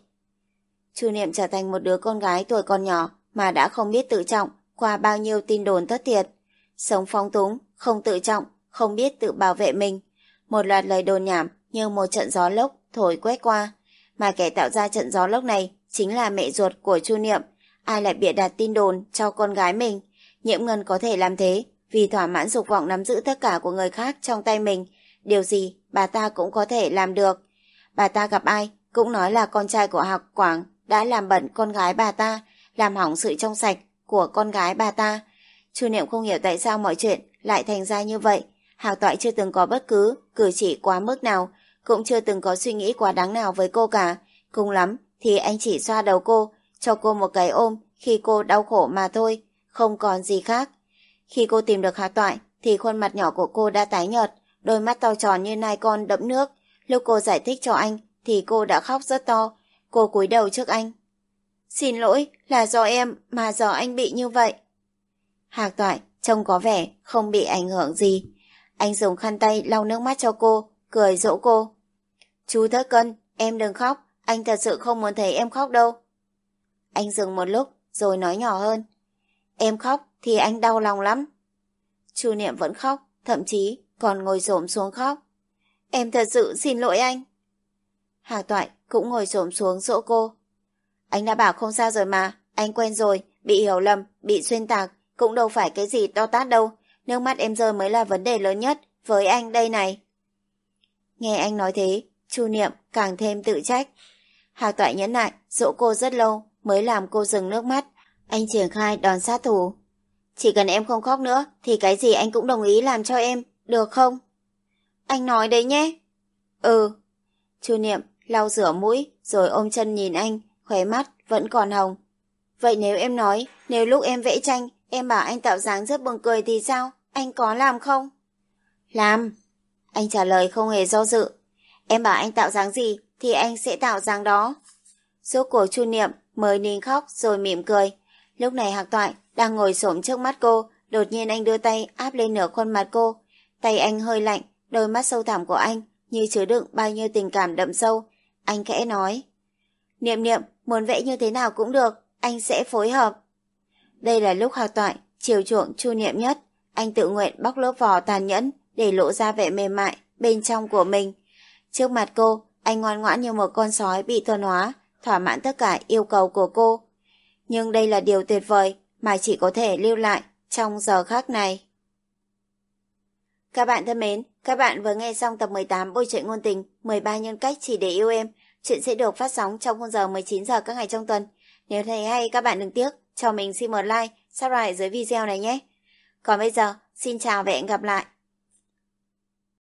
Chu Niệm trở thành một đứa con gái tuổi còn nhỏ, mà đã không biết tự trọng qua bao nhiêu tin đồn thất thiệt. Sống phóng túng, không tự trọng, không biết tự bảo vệ mình. Một loạt lời đồn nhảm như một trận gió lốc thổi quét qua. Mà kẻ tạo ra trận gió lốc này chính là mẹ ruột của Chu Niệm. Ai lại bịa đặt tin đồn cho con gái mình. Nhiễm Ngân có thể làm thế vì thỏa mãn dục vọng nắm giữ tất cả của người khác trong tay mình. Điều gì bà ta cũng có thể làm được. Bà ta gặp ai cũng nói là con trai của Hạc Quảng đã làm bẩn con gái bà ta làm hỏng sự trong sạch của con gái bà ta. Chu Niệm không hiểu tại sao mọi chuyện lại thành ra như vậy. Hạc Toại chưa từng có bất cứ cử chỉ quá mức nào, cũng chưa từng có suy nghĩ quá đáng nào với cô cả. Cùng lắm thì anh chỉ xoa đầu cô, cho cô một cái ôm khi cô đau khổ mà thôi, không còn gì khác. Khi cô tìm được Hạc Toại thì khuôn mặt nhỏ của cô đã tái nhợt, đôi mắt to tròn như nai con đẫm nước. Lúc cô giải thích cho anh thì cô đã khóc rất to. Cô cúi đầu trước anh, Xin lỗi, là do em mà giờ anh bị như vậy. Hạc toại, trông có vẻ không bị ảnh hưởng gì. Anh dùng khăn tay lau nước mắt cho cô, cười dỗ cô. Chú thất cân, em đừng khóc, anh thật sự không muốn thấy em khóc đâu. Anh dừng một lúc, rồi nói nhỏ hơn. Em khóc thì anh đau lòng lắm. Chu Niệm vẫn khóc, thậm chí còn ngồi xổm xuống khóc. Em thật sự xin lỗi anh. hà toại cũng ngồi xổm xuống dỗ cô. Anh đã bảo không sao rồi mà, anh quen rồi, bị hiểu lầm, bị xuyên tạc, cũng đâu phải cái gì to tát đâu. nước mắt em rơi mới là vấn đề lớn nhất với anh đây này. Nghe anh nói thế, Chu Niệm càng thêm tự trách. hà Toại nhẫn nại, dỗ cô rất lâu mới làm cô dừng nước mắt. Anh triển khai đòn sát thủ. Chỉ cần em không khóc nữa thì cái gì anh cũng đồng ý làm cho em, được không? Anh nói đấy nhé. Ừ. Chu Niệm lau rửa mũi rồi ôm chân nhìn anh, khóe mắt vẫn còn hồng. Vậy nếu em nói, nếu lúc em vẽ tranh, em bảo anh tạo dáng rất buồn cười thì sao? Anh có làm không? Làm. Anh trả lời không hề do dự. Em bảo anh tạo dáng gì thì anh sẽ tạo dáng đó. Suốt cuộc Chu Niệm mới nín khóc rồi mỉm cười. Lúc này Hạc Toại đang ngồi xổm trước mắt cô, đột nhiên anh đưa tay áp lên nửa khuôn mặt cô. Tay anh hơi lạnh, đôi mắt sâu thẳm của anh như chứa đựng bao nhiêu tình cảm đậm sâu. Anh khẽ nói. Niệm niệm, muốn vẽ như thế nào cũng được, anh sẽ phối hợp. Đây là lúc Hạc Toại chiều chuộng Chu Niệm nhất. Anh tự nguyện bóc lớp vỏ tàn nhẫn để lộ ra vẻ mềm mại bên trong của mình. Trước mặt cô, anh ngoan ngoãn như một con sói bị thuần hóa, thỏa mãn tất cả yêu cầu của cô. Nhưng đây là điều tuyệt vời mà chỉ có thể lưu lại trong giờ khác này. Các bạn thân mến, các bạn vừa nghe xong tập 18 Bôi chuyện ngôn tình 13 nhân cách chỉ để yêu em. Chuyện sẽ được phát sóng trong khung giờ 19 giờ các ngày trong tuần. Nếu thấy hay các bạn đừng tiếc cho mình xin một like, subscribe dưới video này nhé. Còn bây giờ, xin chào và hẹn gặp lại.